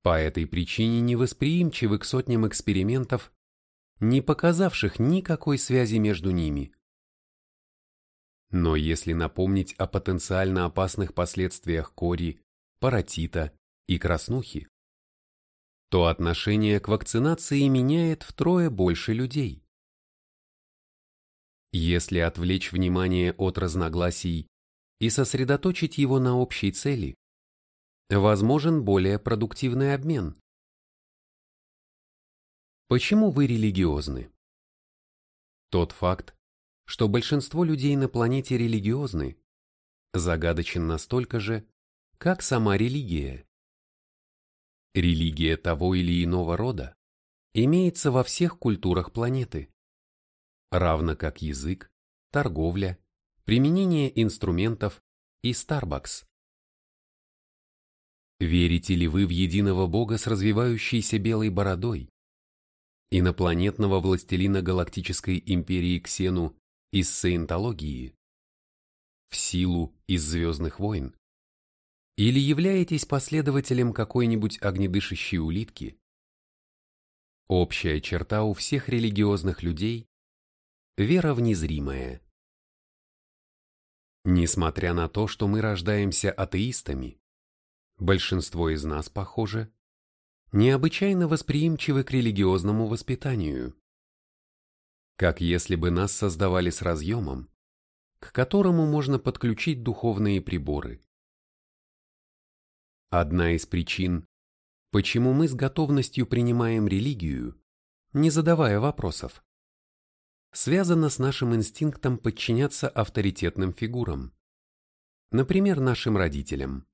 по этой причине невосприимчивы к сотням экспериментов, не показавших никакой связи между ними. Но если напомнить о потенциально опасных последствиях кори, паротита и краснухи, то отношение к вакцинации меняет втрое больше людей. Если отвлечь внимание от разногласий и сосредоточить его на общей цели, возможен более продуктивный обмен. Почему вы религиозны? Тот факт, что большинство людей на планете религиозны, загадочен настолько же, как сама религия. Религия того или иного рода имеется во всех культурах планеты равно как язык, торговля, применение инструментов и Starbucks. Верите ли вы в единого Бога с развивающейся белой бородой, инопланетного властелина галактической империи Ксену из саентологии, в силу из Звездных войн? Или являетесь последователем какой-нибудь огнедышащей улитки? Общая черта у всех религиозных людей Вера в незримое. Несмотря на то, что мы рождаемся атеистами, большинство из нас, похоже, необычайно восприимчивы к религиозному воспитанию. Как если бы нас создавали с разъемом, к которому можно подключить духовные приборы. Одна из причин, почему мы с готовностью принимаем религию, не задавая вопросов, связано с нашим инстинктом подчиняться авторитетным фигурам, например, нашим родителям.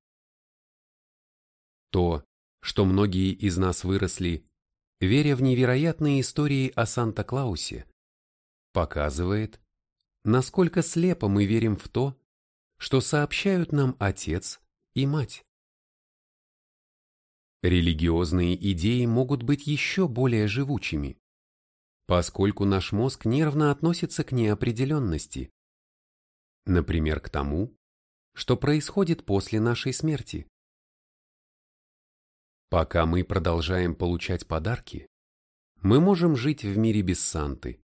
То, что многие из нас выросли, веря в невероятные истории о Санта-Клаусе, показывает, насколько слепо мы верим в то, что сообщают нам отец и мать. Религиозные идеи могут быть еще более живучими поскольку наш мозг нервно относится к неопределенности. Например, к тому, что происходит после нашей смерти. Пока мы продолжаем получать подарки, мы можем жить в мире без Санты.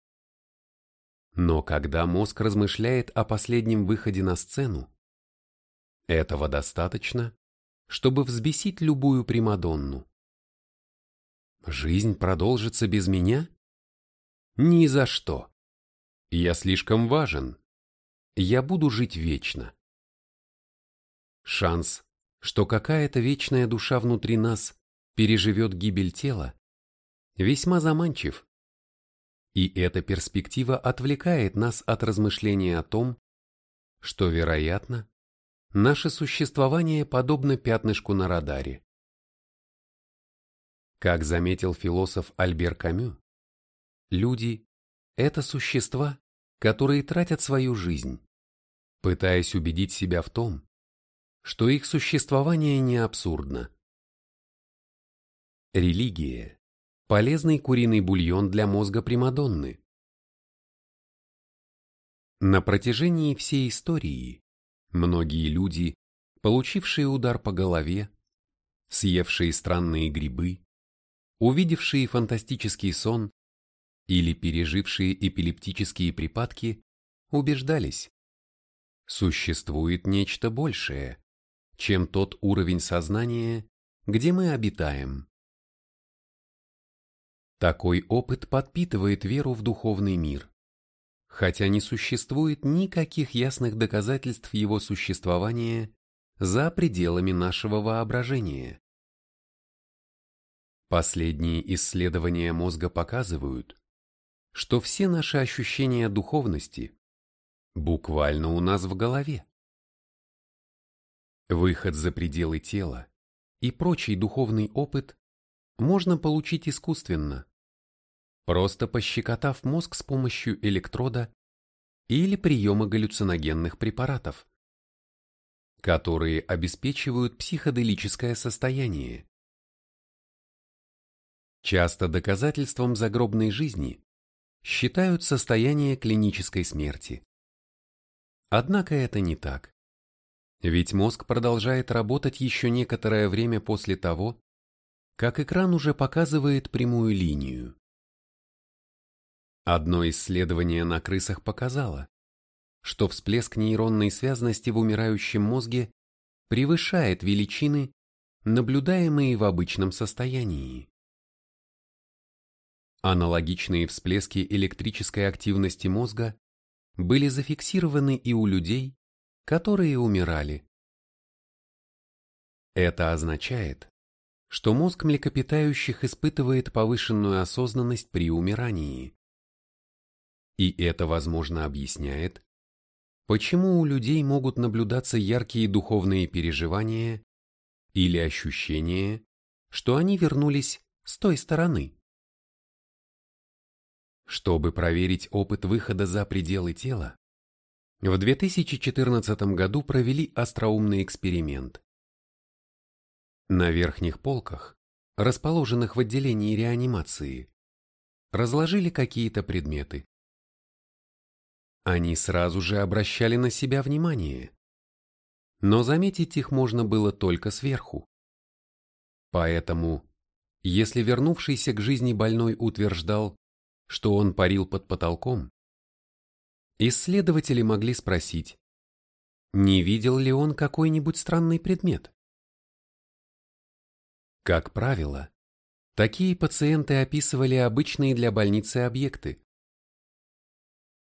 Но когда мозг размышляет о последнем выходе на сцену, этого достаточно, чтобы взбесить любую Примадонну. Жизнь продолжится без меня? Ни за что. Я слишком важен. Я буду жить вечно. Шанс, что какая-то вечная душа внутри нас переживет гибель тела, весьма заманчив. И эта перспектива отвлекает нас от размышления о том, что, вероятно, наше существование подобно пятнышку на радаре. Как заметил философ Альбер Камю, люди – это существа, которые тратят свою жизнь, пытаясь убедить себя в том, что их существование не абсурдно. Религия – полезный куриный бульон для мозга Примадонны. На протяжении всей истории многие люди, получившие удар по голове, съевшие странные грибы, увидевшие фантастический сон или пережившие эпилептические припадки, убеждались, существует нечто большее, чем тот уровень сознания, где мы обитаем. Такой опыт подпитывает веру в духовный мир, хотя не существует никаких ясных доказательств его существования за пределами нашего воображения. Последние исследования мозга показывают, что все наши ощущения духовности буквально у нас в голове. Выход за пределы тела и прочий духовный опыт можно получить искусственно, просто пощекотав мозг с помощью электрода или приема галлюциногенных препаратов, которые обеспечивают психоделическое состояние. Часто доказательством загробной жизни считают состояние клинической смерти. Однако это не так. Ведь мозг продолжает работать еще некоторое время после того, как экран уже показывает прямую линию. Одно исследование на крысах показало, что всплеск нейронной связности в умирающем мозге превышает величины, наблюдаемые в обычном состоянии. Аналогичные всплески электрической активности мозга были зафиксированы и у людей, которые умирали. Это означает, что мозг млекопитающих испытывает повышенную осознанность при умирании. И это, возможно, объясняет, почему у людей могут наблюдаться яркие духовные переживания или ощущение, что они вернулись с той стороны. Чтобы проверить опыт выхода за пределы тела, в 2014 году провели остроумный эксперимент. На верхних полках, расположенных в отделении реанимации, разложили какие-то предметы. Они сразу же обращали на себя внимание, но заметить их можно было только сверху. Поэтому, если вернувшийся к жизни больной утверждал, что он парил под потолком, исследователи могли спросить, не видел ли он какой-нибудь странный предмет. Как правило, такие пациенты описывали обычные для больницы объекты.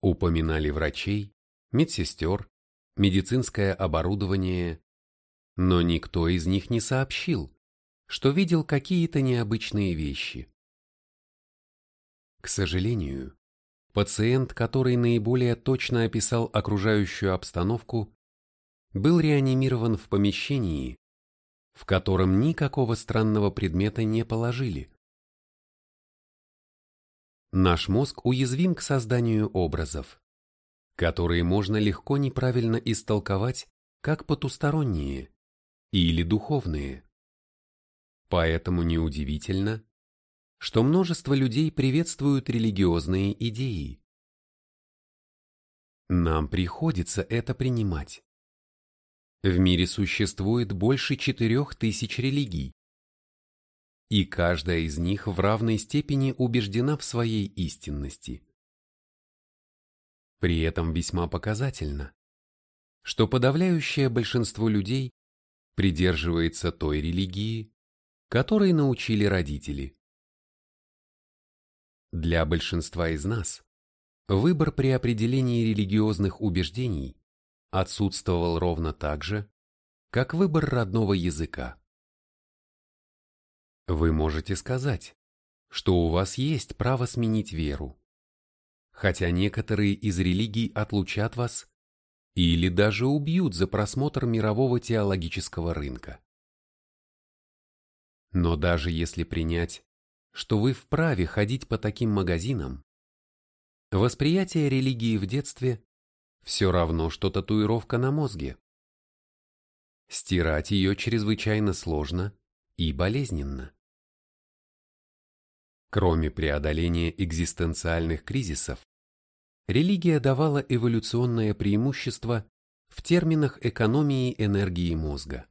Упоминали врачей, медсестер, медицинское оборудование, но никто из них не сообщил, что видел какие-то необычные вещи. К сожалению, пациент, который наиболее точно описал окружающую обстановку, был реанимирован в помещении, в котором никакого странного предмета не положили. Наш мозг уязвим к созданию образов, которые можно легко неправильно истолковать как потусторонние или духовные. Поэтому неудивительно, что множество людей приветствуют религиозные идеи. Нам приходится это принимать. В мире существует больше четырех тысяч религий, и каждая из них в равной степени убеждена в своей истинности. При этом весьма показательно, что подавляющее большинство людей придерживается той религии, которой научили родители. Для большинства из нас выбор при определении религиозных убеждений отсутствовал ровно так же, как выбор родного языка. Вы можете сказать, что у вас есть право сменить веру, хотя некоторые из религий отлучат вас или даже убьют за просмотр мирового теологического рынка. Но даже если принять что вы вправе ходить по таким магазинам, восприятие религии в детстве все равно, что татуировка на мозге. Стирать ее чрезвычайно сложно и болезненно. Кроме преодоления экзистенциальных кризисов, религия давала эволюционное преимущество в терминах экономии энергии мозга.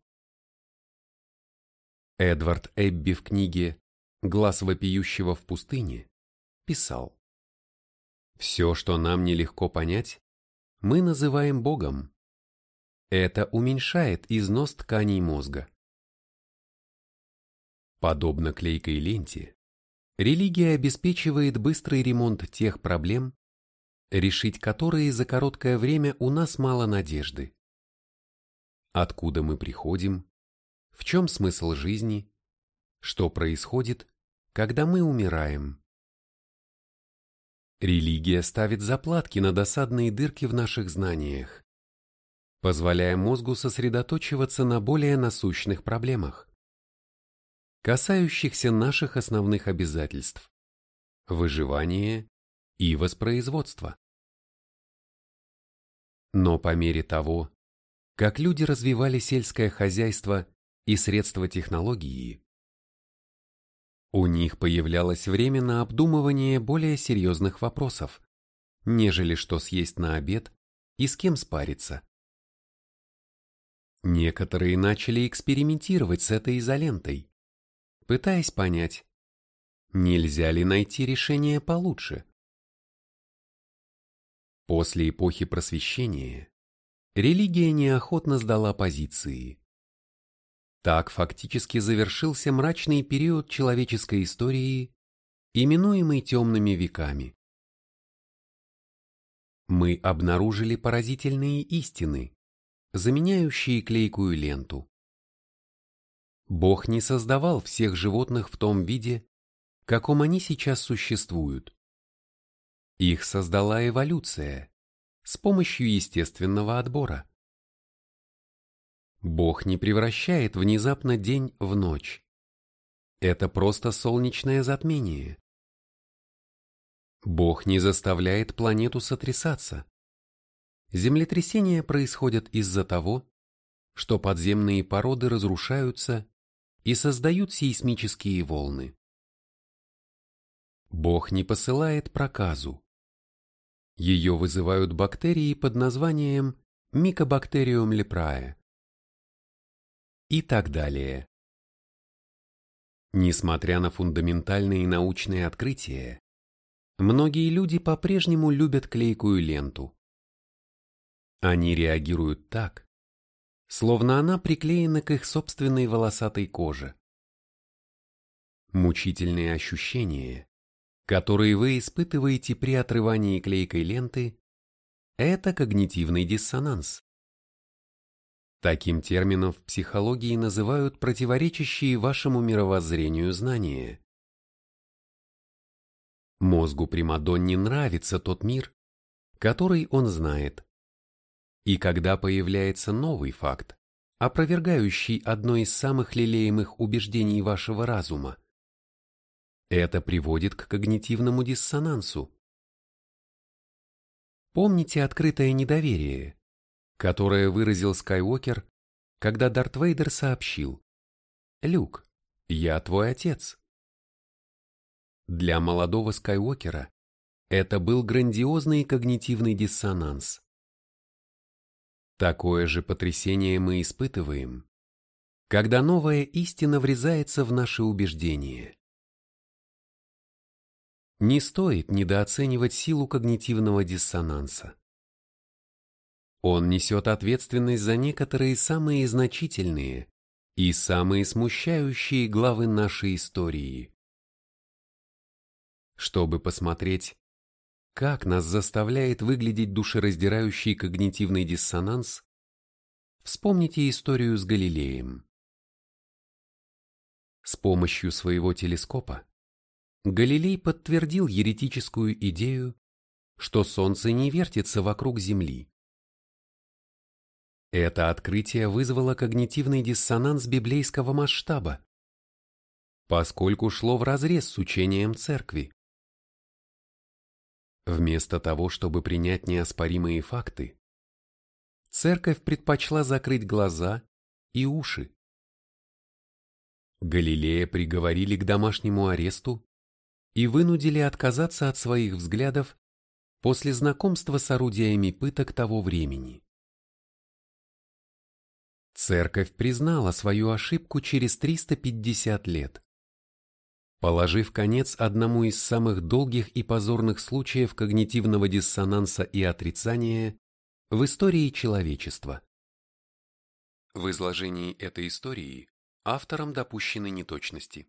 Эдвард Эбби в книге «Глаз вопиющего в пустыне» писал «Все, что нам нелегко понять, мы называем Богом. Это уменьшает износ тканей мозга. Подобно клейкой ленте, Религия обеспечивает быстрый ремонт тех проблем, решить которые за короткое время у нас мало надежды. Откуда мы приходим, в чем смысл жизни, что происходит, когда мы умираем. Религия ставит заплатки на досадные дырки в наших знаниях, позволяя мозгу сосредоточиваться на более насущных проблемах касающихся наших основных обязательств – выживания и воспроизводства. Но по мере того, как люди развивали сельское хозяйство и средства технологии, у них появлялось время на обдумывание более серьезных вопросов, нежели что съесть на обед и с кем спариться. Некоторые начали экспериментировать с этой изолентой, пытаясь понять, нельзя ли найти решение получше. После эпохи просвещения религия неохотно сдала позиции. Так фактически завершился мрачный период человеческой истории, именуемый темными веками. Мы обнаружили поразительные истины, заменяющие клейкую ленту. Бог не создавал всех животных в том виде, каком они сейчас существуют. Их создала эволюция с помощью естественного отбора. Бог не превращает внезапно день в ночь. Это просто солнечное затмение. Бог не заставляет планету сотрясаться. Землетрясения происходят из-за того, что подземные породы разрушаются и создают сейсмические волны. Бог не посылает проказу. Ее вызывают бактерии под названием Mycobacterium leprae. И так далее. Несмотря на фундаментальные научные открытия, многие люди по-прежнему любят клейкую ленту. Они реагируют так, словно она приклеена к их собственной волосатой коже. Мучительные ощущения, которые вы испытываете при отрывании клейкой ленты, это когнитивный диссонанс. Таким термином в психологии называют противоречащие вашему мировоззрению знания. Мозгу Примадонне нравится тот мир, который он знает. И когда появляется новый факт, опровергающий одно из самых лелеемых убеждений вашего разума, это приводит к когнитивному диссонансу. Помните открытое недоверие, которое выразил Скайуокер, когда Дарт Вейдер сообщил «Люк, я твой отец». Для молодого Скайуокера это был грандиозный когнитивный диссонанс. Такое же потрясение мы испытываем, когда новая истина врезается в наши убеждения. Не стоит недооценивать силу когнитивного диссонанса. Он несет ответственность за некоторые самые значительные и самые смущающие главы нашей истории. Чтобы посмотреть, как нас заставляет выглядеть душераздирающий когнитивный диссонанс? Вспомните историю с Галилеем. С помощью своего телескопа Галилей подтвердил еретическую идею, что Солнце не вертится вокруг Земли. Это открытие вызвало когнитивный диссонанс библейского масштаба. поскольку шло вразрез с учением церкви. Вместо того, чтобы принять неоспоримые факты, церковь предпочла закрыть глаза и уши. Галилея приговорили к домашнему аресту и вынудили отказаться от своих взглядов после знакомства с орудиями пыток того времени. Церковь признала свою ошибку через 350 лет, положив конец одному из самых долгих и позорных случаев когнитивного диссонанса и отрицания в истории человечества. В изложении этой истории автором допущены неточности.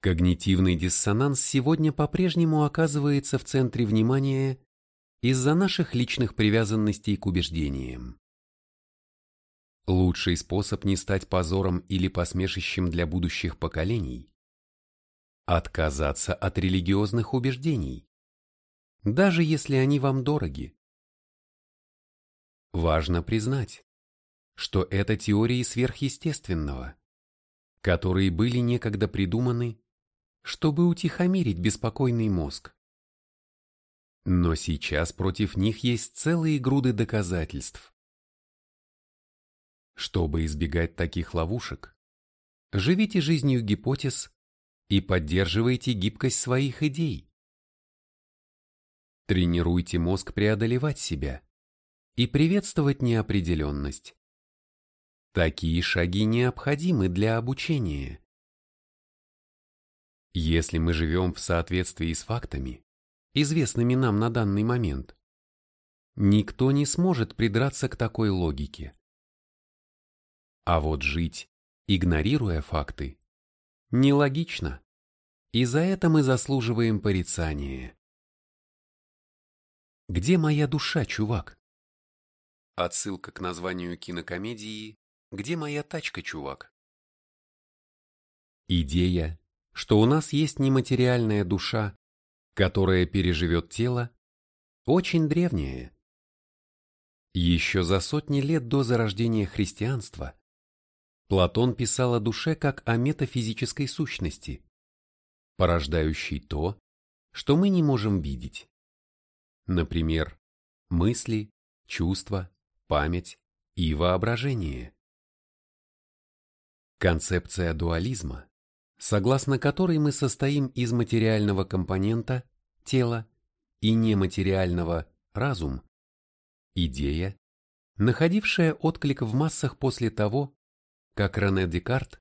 Когнитивный диссонанс сегодня по-прежнему оказывается в центре внимания из-за наших личных привязанностей к убеждениям. Лучший способ не стать позором или посмешищем для будущих поколений – отказаться от религиозных убеждений, даже если они вам дороги. Важно признать, что это теории сверхъестественного, которые были некогда придуманы чтобы утихомирить беспокойный мозг. Но сейчас против них есть целые груды доказательств. Чтобы избегать таких ловушек, живите жизнью гипотез и поддерживайте гибкость своих идей. Тренируйте мозг преодолевать себя и приветствовать неопределенность. Такие шаги необходимы для обучения. Если мы живем в соответствии с фактами, известными нам на данный момент, никто не сможет придраться к такой логике. А вот жить, игнорируя факты, нелогично, и за это мы заслуживаем порицания. Где моя душа, чувак? Отсылка к названию кинокомедии «Где моя тачка, чувак?» Идея, что у нас есть нематериальная душа, которая переживет тело, очень древняя. Еще за сотни лет до зарождения христианства Платон писал о душе как о метафизической сущности, порождающей то, что мы не можем видеть. Например, мысли, чувства, память и воображение. Концепция дуализма согласно которой мы состоим из материального компонента, тела, и нематериального, разум, идея, находившая отклик в массах после того, как Рене Декарт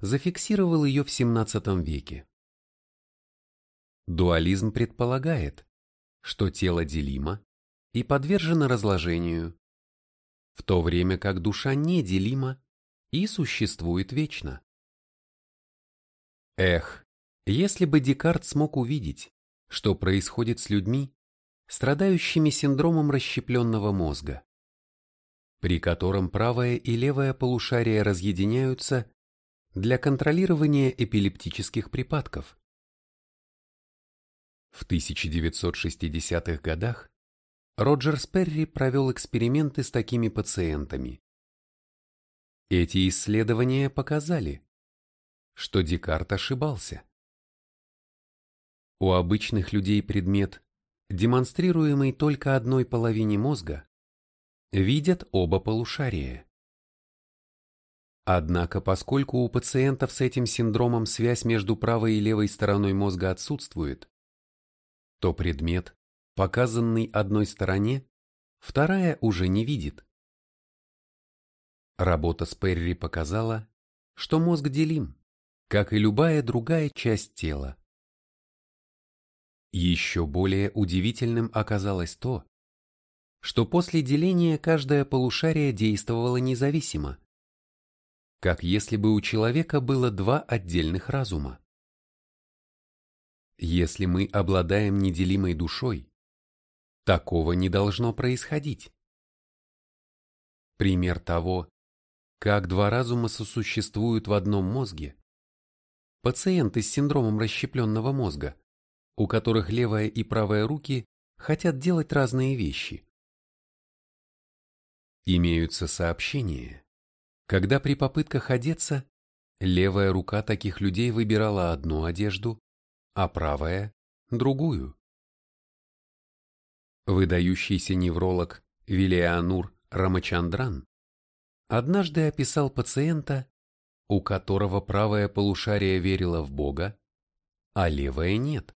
зафиксировал ее в XVII веке. Дуализм предполагает, что тело делимо и подвержено разложению, в то время как душа неделима и существует вечно. Эх, если бы Декарт смог увидеть, что происходит с людьми, страдающими синдромом расщепленного мозга, при котором правое и левое полушария разъединяются для контролирования эпилептических припадков. В 1960-х годах Роджер Сперри провел эксперименты с такими пациентами. Эти исследования показали, что Декарт ошибался. У обычных людей предмет, демонстрируемый только одной половине мозга, видят оба полушария. Однако, поскольку у пациентов с этим синдромом связь между правой и левой стороной мозга отсутствует, то предмет, показанный одной стороне, вторая уже не видит. Работа с Перри показала, что мозг делим как и любая другая часть тела. Еще более удивительным оказалось то, что после деления каждое полушарие действовало независимо, как если бы у человека было два отдельных разума. Если мы обладаем неделимой душой, такого не должно происходить. Пример того, как два разума сосуществуют в одном мозге, пациенты с синдромом расщепленного мозга, у которых левая и правая руки хотят делать разные вещи. Имеются сообщения, когда при попытках одеться Левая рука таких людей выбирала одну одежду, а правая – другую. Выдающийся невролог Вилианур Рамачандран однажды описал пациента, у которого правое полушарие верило в Бога, а левое нет,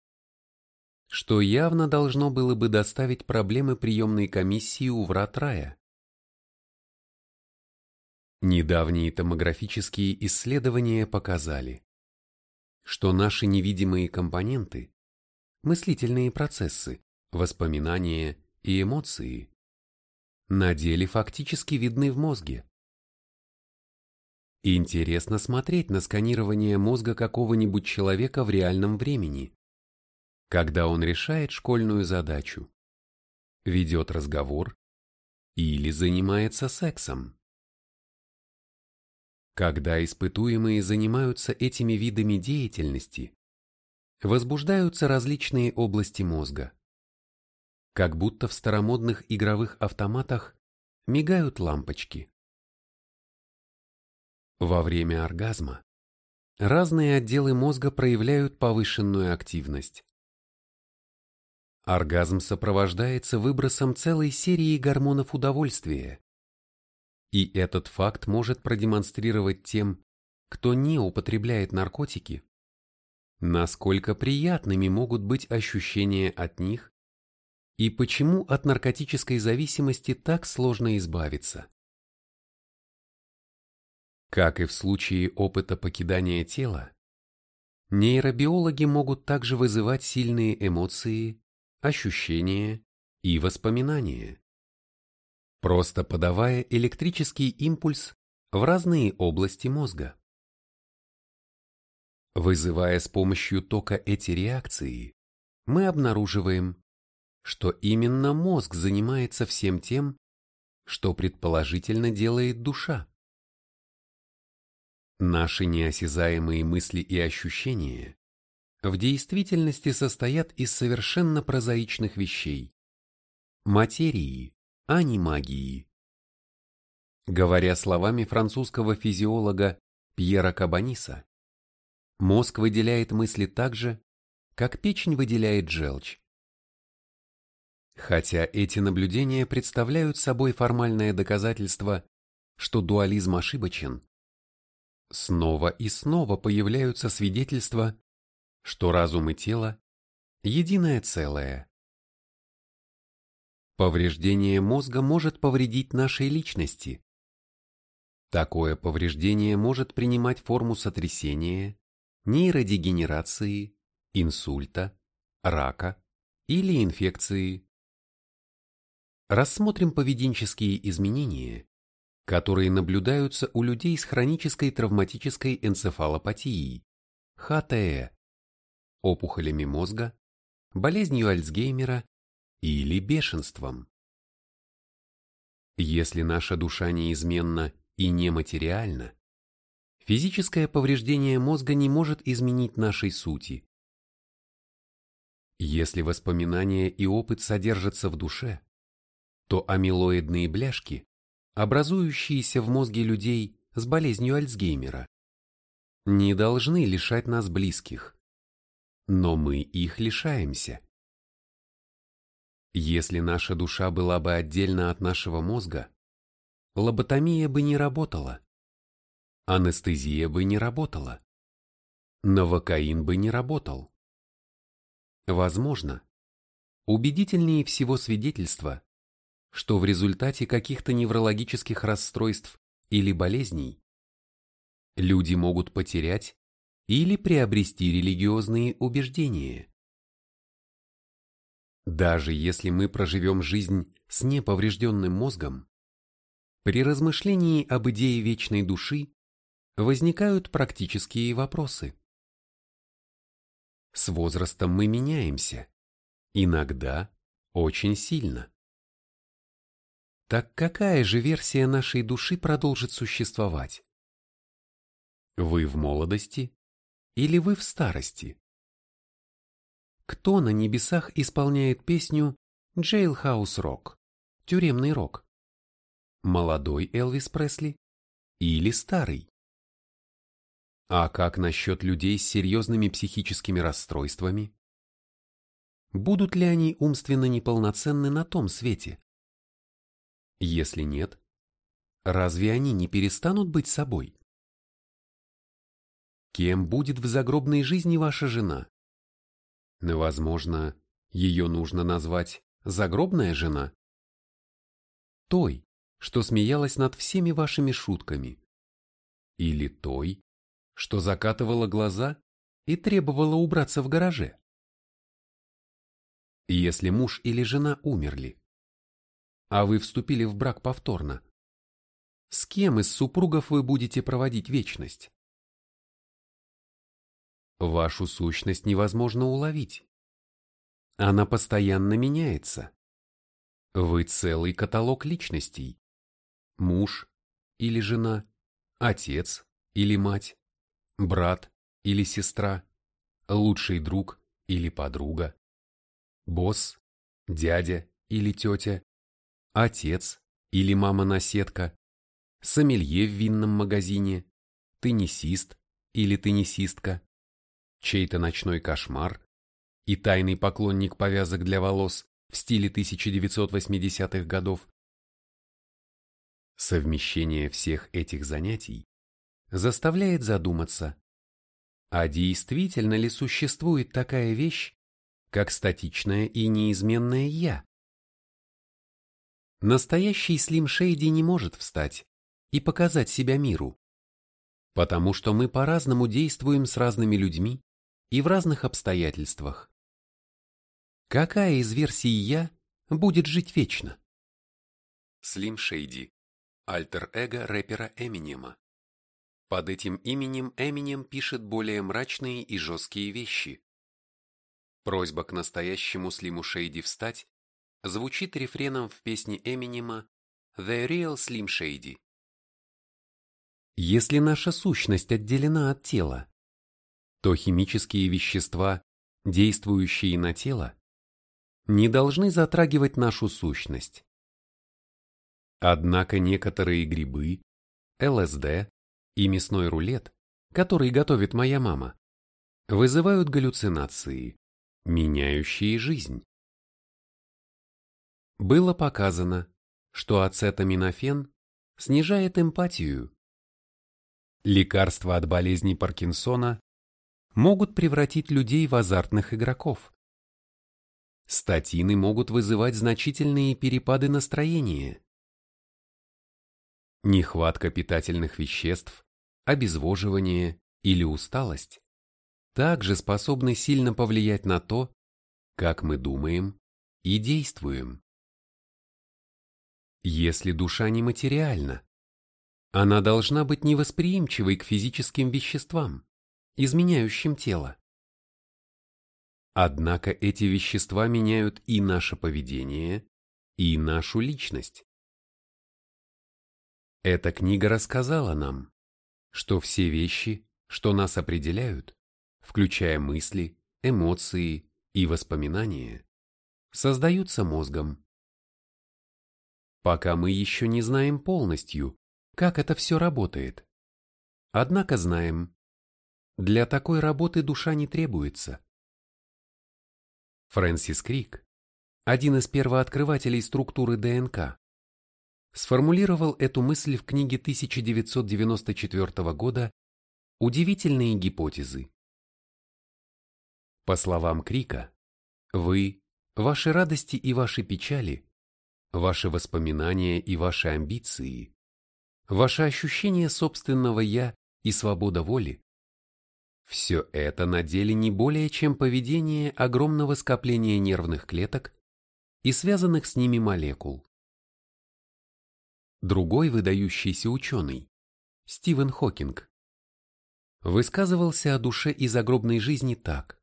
что явно должно было бы доставить проблемы приемной комиссии у врат рая. Недавние томографические исследования показали, что наши невидимые компоненты, мыслительные процессы, воспоминания и эмоции на деле фактически видны в мозге. Интересно смотреть на сканирование мозга какого-нибудь человека в реальном времени, когда он решает школьную задачу, ведет разговор или занимается сексом. Когда испытуемые занимаются этими видами деятельности, возбуждаются различные области мозга. Как будто в старомодных игровых автоматах мигают лампочки. Во время оргазма разные отделы мозга проявляют повышенную активность. Оргазм сопровождается выбросом целой серии гормонов удовольствия, и этот факт может продемонстрировать тем, кто не употребляет наркотики, насколько приятными могут быть ощущения от них? И почему от наркотической зависимости так сложно избавиться. Как и в случае опыта покидания тела, нейробиологи могут также вызывать сильные эмоции, ощущения и воспоминания просто подавая электрический импульс в разные области мозга. Вызывая с помощью тока эти реакции, мы обнаруживаем, что именно мозг занимается всем тем, что предположительно делает душа. Наши неосязаемые мысли и ощущения в действительности состоят из совершенно прозаичных вещей – материи, а не магии. Говоря словами французского физиолога Пьера Кабаниса, мозг выделяет мысли так же, как печень выделяет желчь. Хотя эти наблюдения представляют собой формальное доказательство, что дуализм ошибочен, снова и снова появляются свидетельства, что разум и тело – единое целое. Повреждение мозга может повредить нашей личности. Такое повреждение может принимать форму сотрясения, нейродегенерации, инсульта, рака или инфекции. Рассмотрим поведенческие изменения, которые наблюдаются у людей с хронической травматической энцефалопатией, ХТЭ, опухолями мозга, болезнью Альцгеймера или бешенством. Если наша душа неизменна и нематериальна, физическое повреждение мозга не может изменить нашей сути. Если воспоминания и опыт содержатся в душе, то амилоидные бляшки, образующиеся в мозге людей с болезнью Альцгеймера, не должны лишать нас близких, но мы их лишаемся. Если наша душа была бы отдельно от нашего мозга, лоботомия бы не работала, анестезия бы не работала, новокаин бы не работал. Возможно, убедительнее всего свидетельство, что в результате каких-то неврологических расстройств или болезней люди могут потерять или приобрести религиозные убеждения. Даже если мы проживем жизнь с неповрежденным мозгом, при размышлении об идее вечной души возникают практические вопросы. С возрастом мы меняемся, иногда очень сильно. Так какая же версия нашей души продолжит существовать? Вы в молодости или вы в старости? Кто на небесах исполняет песню «Jailhouse Rock» – «Тюремный рок»? Молодой Элвис Пресли или старый? А как насчет людей с серьезными психическими расстройствами? Будут ли они умственно неполноценны на том свете? Если нет, разве они не перестанут быть собой? Кем будет в загробной жизни ваша жена? Возможно, ее нужно назвать загробная жена? Той, что смеялась над всеми вашими шутками. Или той, что закатывала глаза и требовала убраться в гараже. Если муж или жена умерли, а вы вступили в брак повторно, с кем из супругов вы будете проводить вечность? Вашу сущность невозможно уловить. Она постоянно меняется. Вы целый каталог личностей. Муж или жена, отец или мать, брат или сестра, лучший друг или подруга, босс, дядя или тетя, отец или мама-наседка, сомелье в винном магазине, теннисист или теннисистка, чей-то ночной кошмар и тайный поклонник повязок для волос в стиле 1980-х годов. Совмещение всех этих занятий заставляет задуматься, а действительно ли существует такая вещь, как статичное и неизменное «я»? Настоящий Слим Шейди не может встать и показать себя миру, потому что мы по-разному действуем с разными людьми и в разных обстоятельствах. Какая из версий «я» будет жить вечно? Слим Шейди, альтер-эго рэпера Эминема. Под этим именем Эминем пишет более мрачные и жесткие вещи. Просьба к настоящему Слиму Шейди встать звучит рефреном в песне Эминема «The Real Slim Shady». Если наша сущность отделена от тела, то химические вещества, действующие на тело, не должны затрагивать нашу сущность. Однако некоторые грибы, ЛСД, и мясной рулет, который готовит моя мама, вызывают галлюцинации, меняющие жизнь. Было показано, что ацетаминофен снижает эмпатию. Лекарства от болезни Паркинсона могут превратить людей в азартных игроков. Статины могут вызывать значительные перепады настроения. Нехватка питательных веществ, обезвоживание или усталость также способны сильно повлиять на то, как мы думаем и действуем. Если душа нематериальна, она должна быть невосприимчивой к физическим веществам, изменяющим тело. Однако эти вещества меняют и наше поведение, и нашу личность. Эта книга рассказала нам, что все вещи, что нас определяют, включая мысли, эмоции и воспоминания, создаются мозгом. Пока мы еще не знаем полностью, как это все работает. Однако знаем, для такой работы душа не требуется. Фрэнсис Крик, один из первооткрывателей структуры ДНК, сформулировал эту мысль в книге 1994 года «Удивительные гипотезы». По словам Крика, вы, ваши радости и ваши печали, ваши воспоминания и ваши амбиции, ваше ощущение собственного «я» и свобода воли – все это на деле не более чем поведение огромного скопления нервных клеток и связанных с ними молекул. Другой выдающийся ученый, Стивен Хокинг, высказывался о душе и загробной жизни так.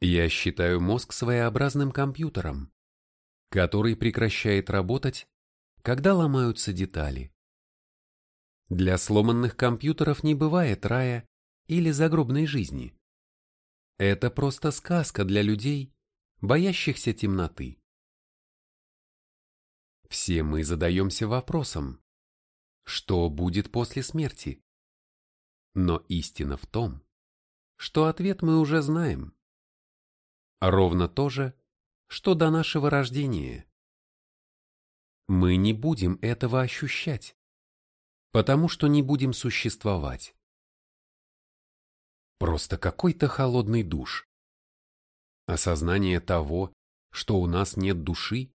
«Я считаю мозг своеобразным компьютером, который прекращает работать, когда ломаются детали. Для сломанных компьютеров не бывает рая или загробной жизни. Это просто сказка для людей, боящихся темноты. Все мы задаемся вопросом, что будет после смерти? Но истина в том, что ответ мы уже знаем. Ровно то же, что до нашего рождения. Мы не будем этого ощущать, потому что не будем существовать. Просто какой-то холодный душ. Осознание того, что у нас нет души,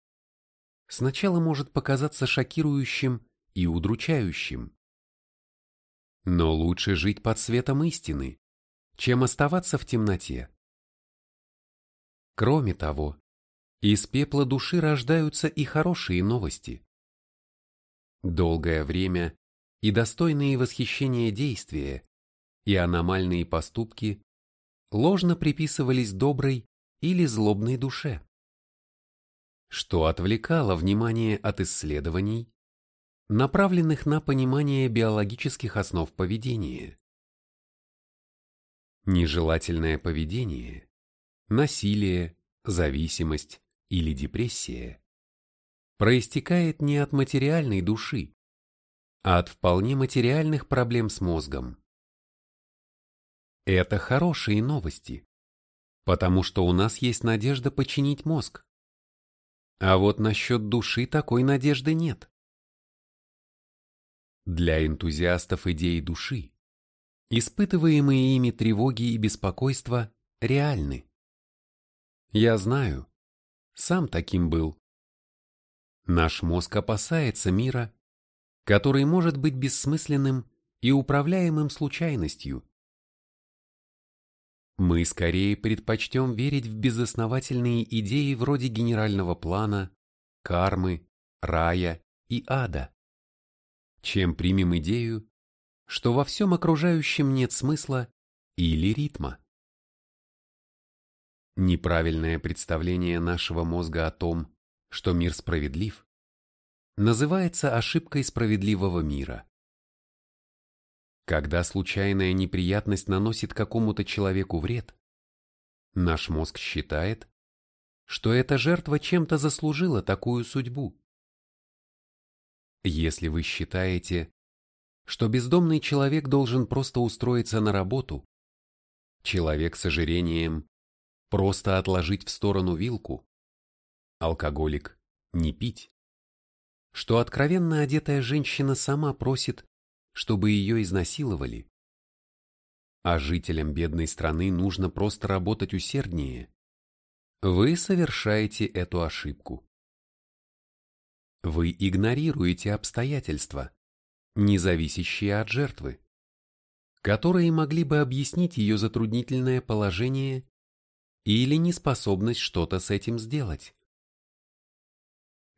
сначала может показаться шокирующим и удручающим. Но лучше жить под светом истины, чем оставаться в темноте. Кроме того, из пепла души рождаются и хорошие новости. Долгое время и достойные восхищения действия и аномальные поступки ложно приписывались доброй или злобной душе, что отвлекало внимание от исследований, направленных на понимание биологических основ поведения. Нежелательное поведение, насилие, зависимость или депрессия проистекает не от материальной души, а от вполне материальных проблем с мозгом. Это хорошие новости, потому что у нас есть надежда починить мозг. А вот насчет души такой надежды нет. Для энтузиастов идеи души Испытываемые ими тревоги и беспокойства реальны. Я знаю, сам таким был. Наш мозг опасается мира, который может быть бессмысленным и управляемым случайностью. Мы скорее предпочтем верить в безосновательные идеи вроде генерального плана, кармы, рая и ада, чем примем идею, что во всем окружающем нет смысла или ритма. Неправильное представление нашего мозга о том, что мир справедлив, называется ошибкой справедливого мира. Когда случайная неприятность наносит какому-то человеку вред, наш мозг считает, что эта жертва чем-то заслужила такую судьбу. Если вы считаете, что бездомный человек должен просто устроиться на работу, человек с ожирением просто отложить в сторону вилку, алкоголик не пить, что откровенно одетая женщина сама просит, чтобы ее изнасиловали, а жителям бедной страны нужно просто работать усерднее, вы совершаете эту ошибку. Вы игнорируете обстоятельства, не зависящие от жертвы, которые могли бы объяснить ее затруднительное положение или неспособность что-то с этим сделать.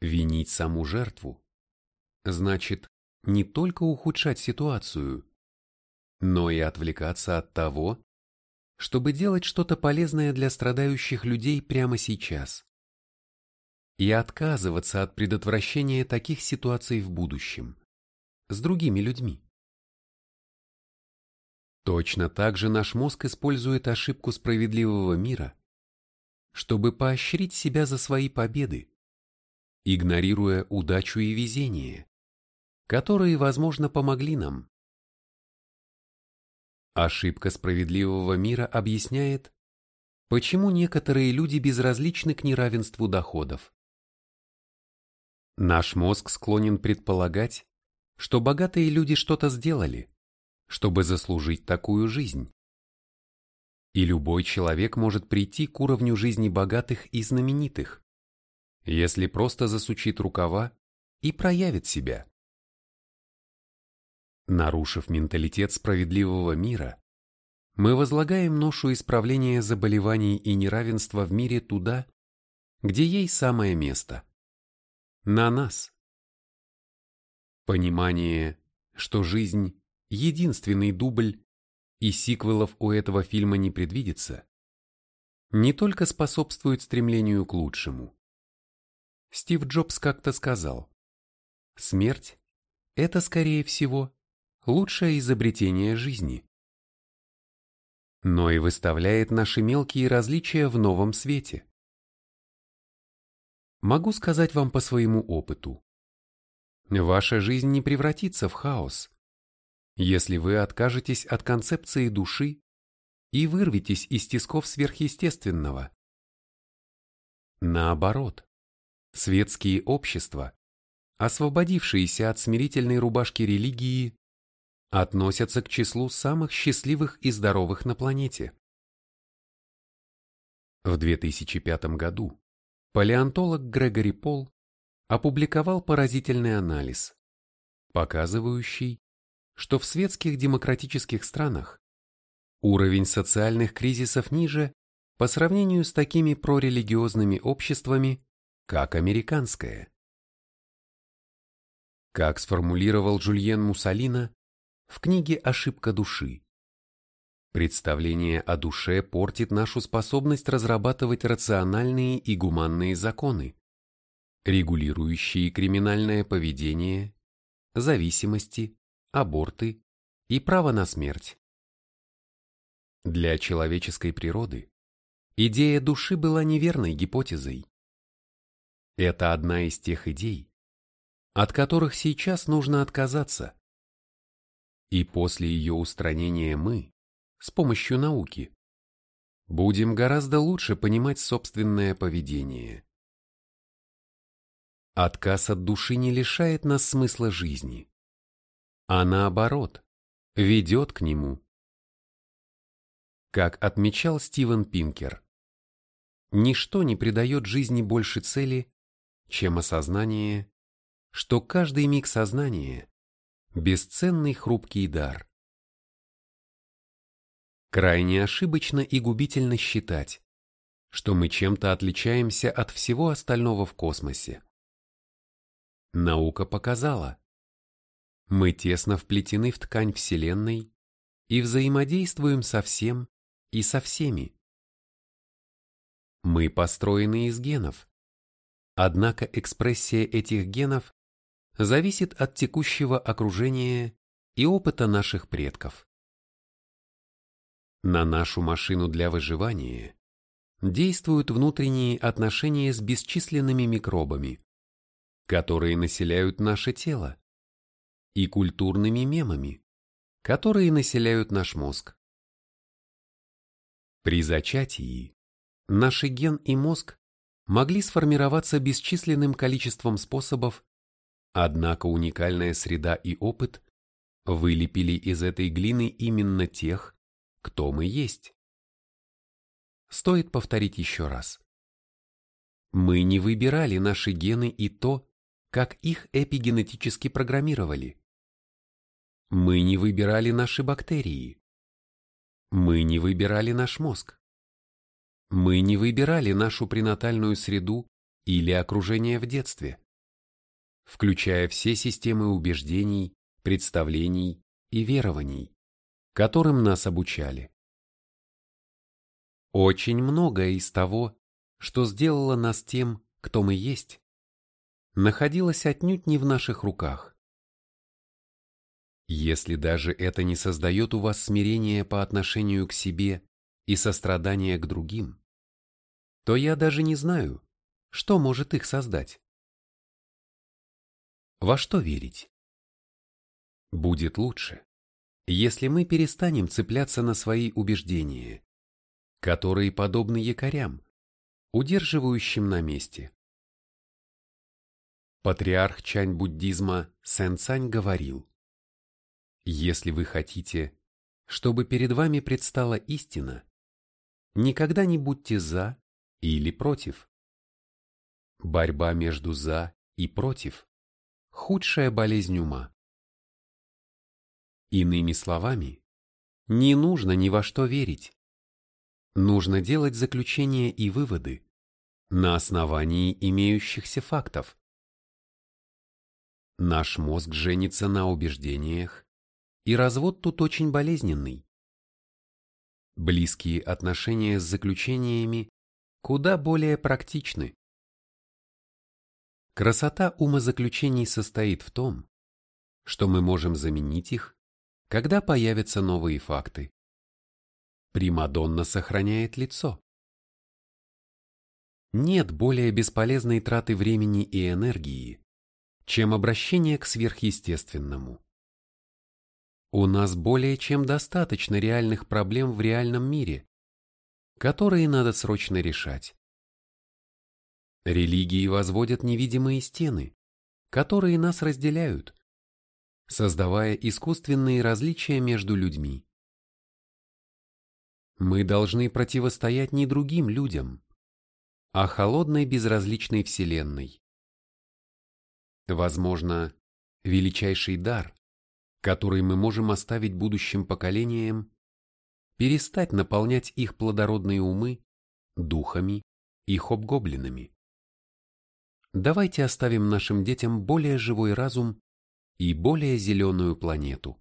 Винить саму жертву значит не только ухудшать ситуацию, но и отвлекаться от того, чтобы делать что-то полезное для страдающих людей прямо сейчас и отказываться от предотвращения таких ситуаций в будущем с другими людьми. Точно так же наш мозг использует ошибку справедливого мира, чтобы поощрить себя за свои победы, игнорируя удачу и везение, которые, возможно, помогли нам. Ошибка справедливого мира объясняет, почему некоторые люди безразличны к неравенству доходов. Наш мозг склонен предполагать, что богатые люди что-то сделали, чтобы заслужить такую жизнь. И любой человек может прийти к уровню жизни богатых и знаменитых, если просто засучит рукава и проявит себя. Нарушив менталитет справедливого мира, мы возлагаем ношу исправления заболеваний и неравенства в мире туда, где ей самое место. На нас. Понимание, что жизнь – единственный дубль, и сиквелов у этого фильма не предвидится, не только способствует стремлению к лучшему. Стив Джобс как-то сказал, «Смерть – это, скорее всего, лучшее изобретение жизни» но и выставляет наши мелкие различия в новом свете. Могу сказать вам по своему опыту. Ваша жизнь не превратится в хаос, если вы откажетесь от концепции души и вырветесь из тисков сверхъестественного. Наоборот, светские общества, освободившиеся от смирительной рубашки религии, относятся к числу самых счастливых и здоровых на планете. В 2005 году палеонтолог Грегори Пол опубликовал поразительный анализ, показывающий, что в светских демократических странах уровень социальных кризисов ниже по сравнению с такими прорелигиозными обществами, как американское. Как сформулировал Жульен Муссолино в книге «Ошибка души», представление о душе портит нашу способность разрабатывать рациональные и гуманные законы, регулирующие криминальное поведение, зависимости, аборты и право на смерть. Для человеческой природы идея души была неверной гипотезой. Это одна из тех идей, от которых сейчас нужно отказаться. И после ее устранения мы, с помощью науки, будем гораздо лучше понимать собственное поведение. Отказ от души не лишает нас смысла жизни, а наоборот, ведет к нему. Как отмечал Стивен Пинкер, ничто не придает жизни больше цели, чем осознание, что каждый миг сознания – бесценный хрупкий дар. Крайне ошибочно и губительно считать, что мы чем-то отличаемся от всего остального в космосе. Наука показала. Мы тесно вплетены в ткань Вселенной и взаимодействуем со всем и со всеми. Мы построены из генов. Однако экспрессия этих генов зависит от текущего окружения и опыта наших предков. На нашу машину для выживания действуют внутренние отношения с бесчисленными микробами, которые населяют наше тело, и культурными мемами, которые населяют наш мозг. При зачатии наши ген и мозг могли сформироваться бесчисленным количеством способов, однако уникальная среда и опыт вылепили из этой глины именно тех, кто мы есть. Стоит повторить еще раз. Мы не выбирали наши гены и то, как их эпигенетически программировали. Мы не выбирали наши бактерии. Мы не выбирали наш мозг. Мы не выбирали нашу пренатальную среду или окружение в детстве, включая все системы убеждений, представлений и верований, которым нас обучали. Очень многое из того, что сделало нас тем, кто мы есть, находилась отнюдь не в наших руках. Если даже это не создает у вас смирения по отношению к себе и сострадания к другим, то я даже не знаю, что может их создать. Во что верить? Будет лучше, если мы перестанем цепляться на свои убеждения, которые подобны якорям, удерживающим на месте. Патриарх чань буддизма Сэн Цань говорил, «Если вы хотите, чтобы перед вами предстала истина, никогда не будьте «за» или «против». Борьба между «за» и «против» – худшая болезнь ума. Иными словами, не нужно ни во что верить. Нужно делать заключения и выводы на основании имеющихся фактов. Наш мозг женится на убеждениях, и развод тут очень болезненный. Близкие отношения с заключениями куда более практичны. Красота умозаключений состоит в том, что мы можем заменить их, когда появятся новые факты. Примадонна сохраняет лицо. Нет более бесполезной траты времени и энергии, чем обращение к сверхъестественному. У нас более чем достаточно реальных проблем в реальном мире, которые надо срочно решать. Религии возводят невидимые стены, которые нас разделяют, создавая искусственные различия между людьми. Мы должны противостоять не другим людям, а холодной безразличной Вселенной. Возможно, величайший дар, который мы можем оставить будущим поколениям, перестать наполнять их плодородные умы духами и хобгоблинами. Давайте оставим нашим детям более живой разум и более зеленую планету.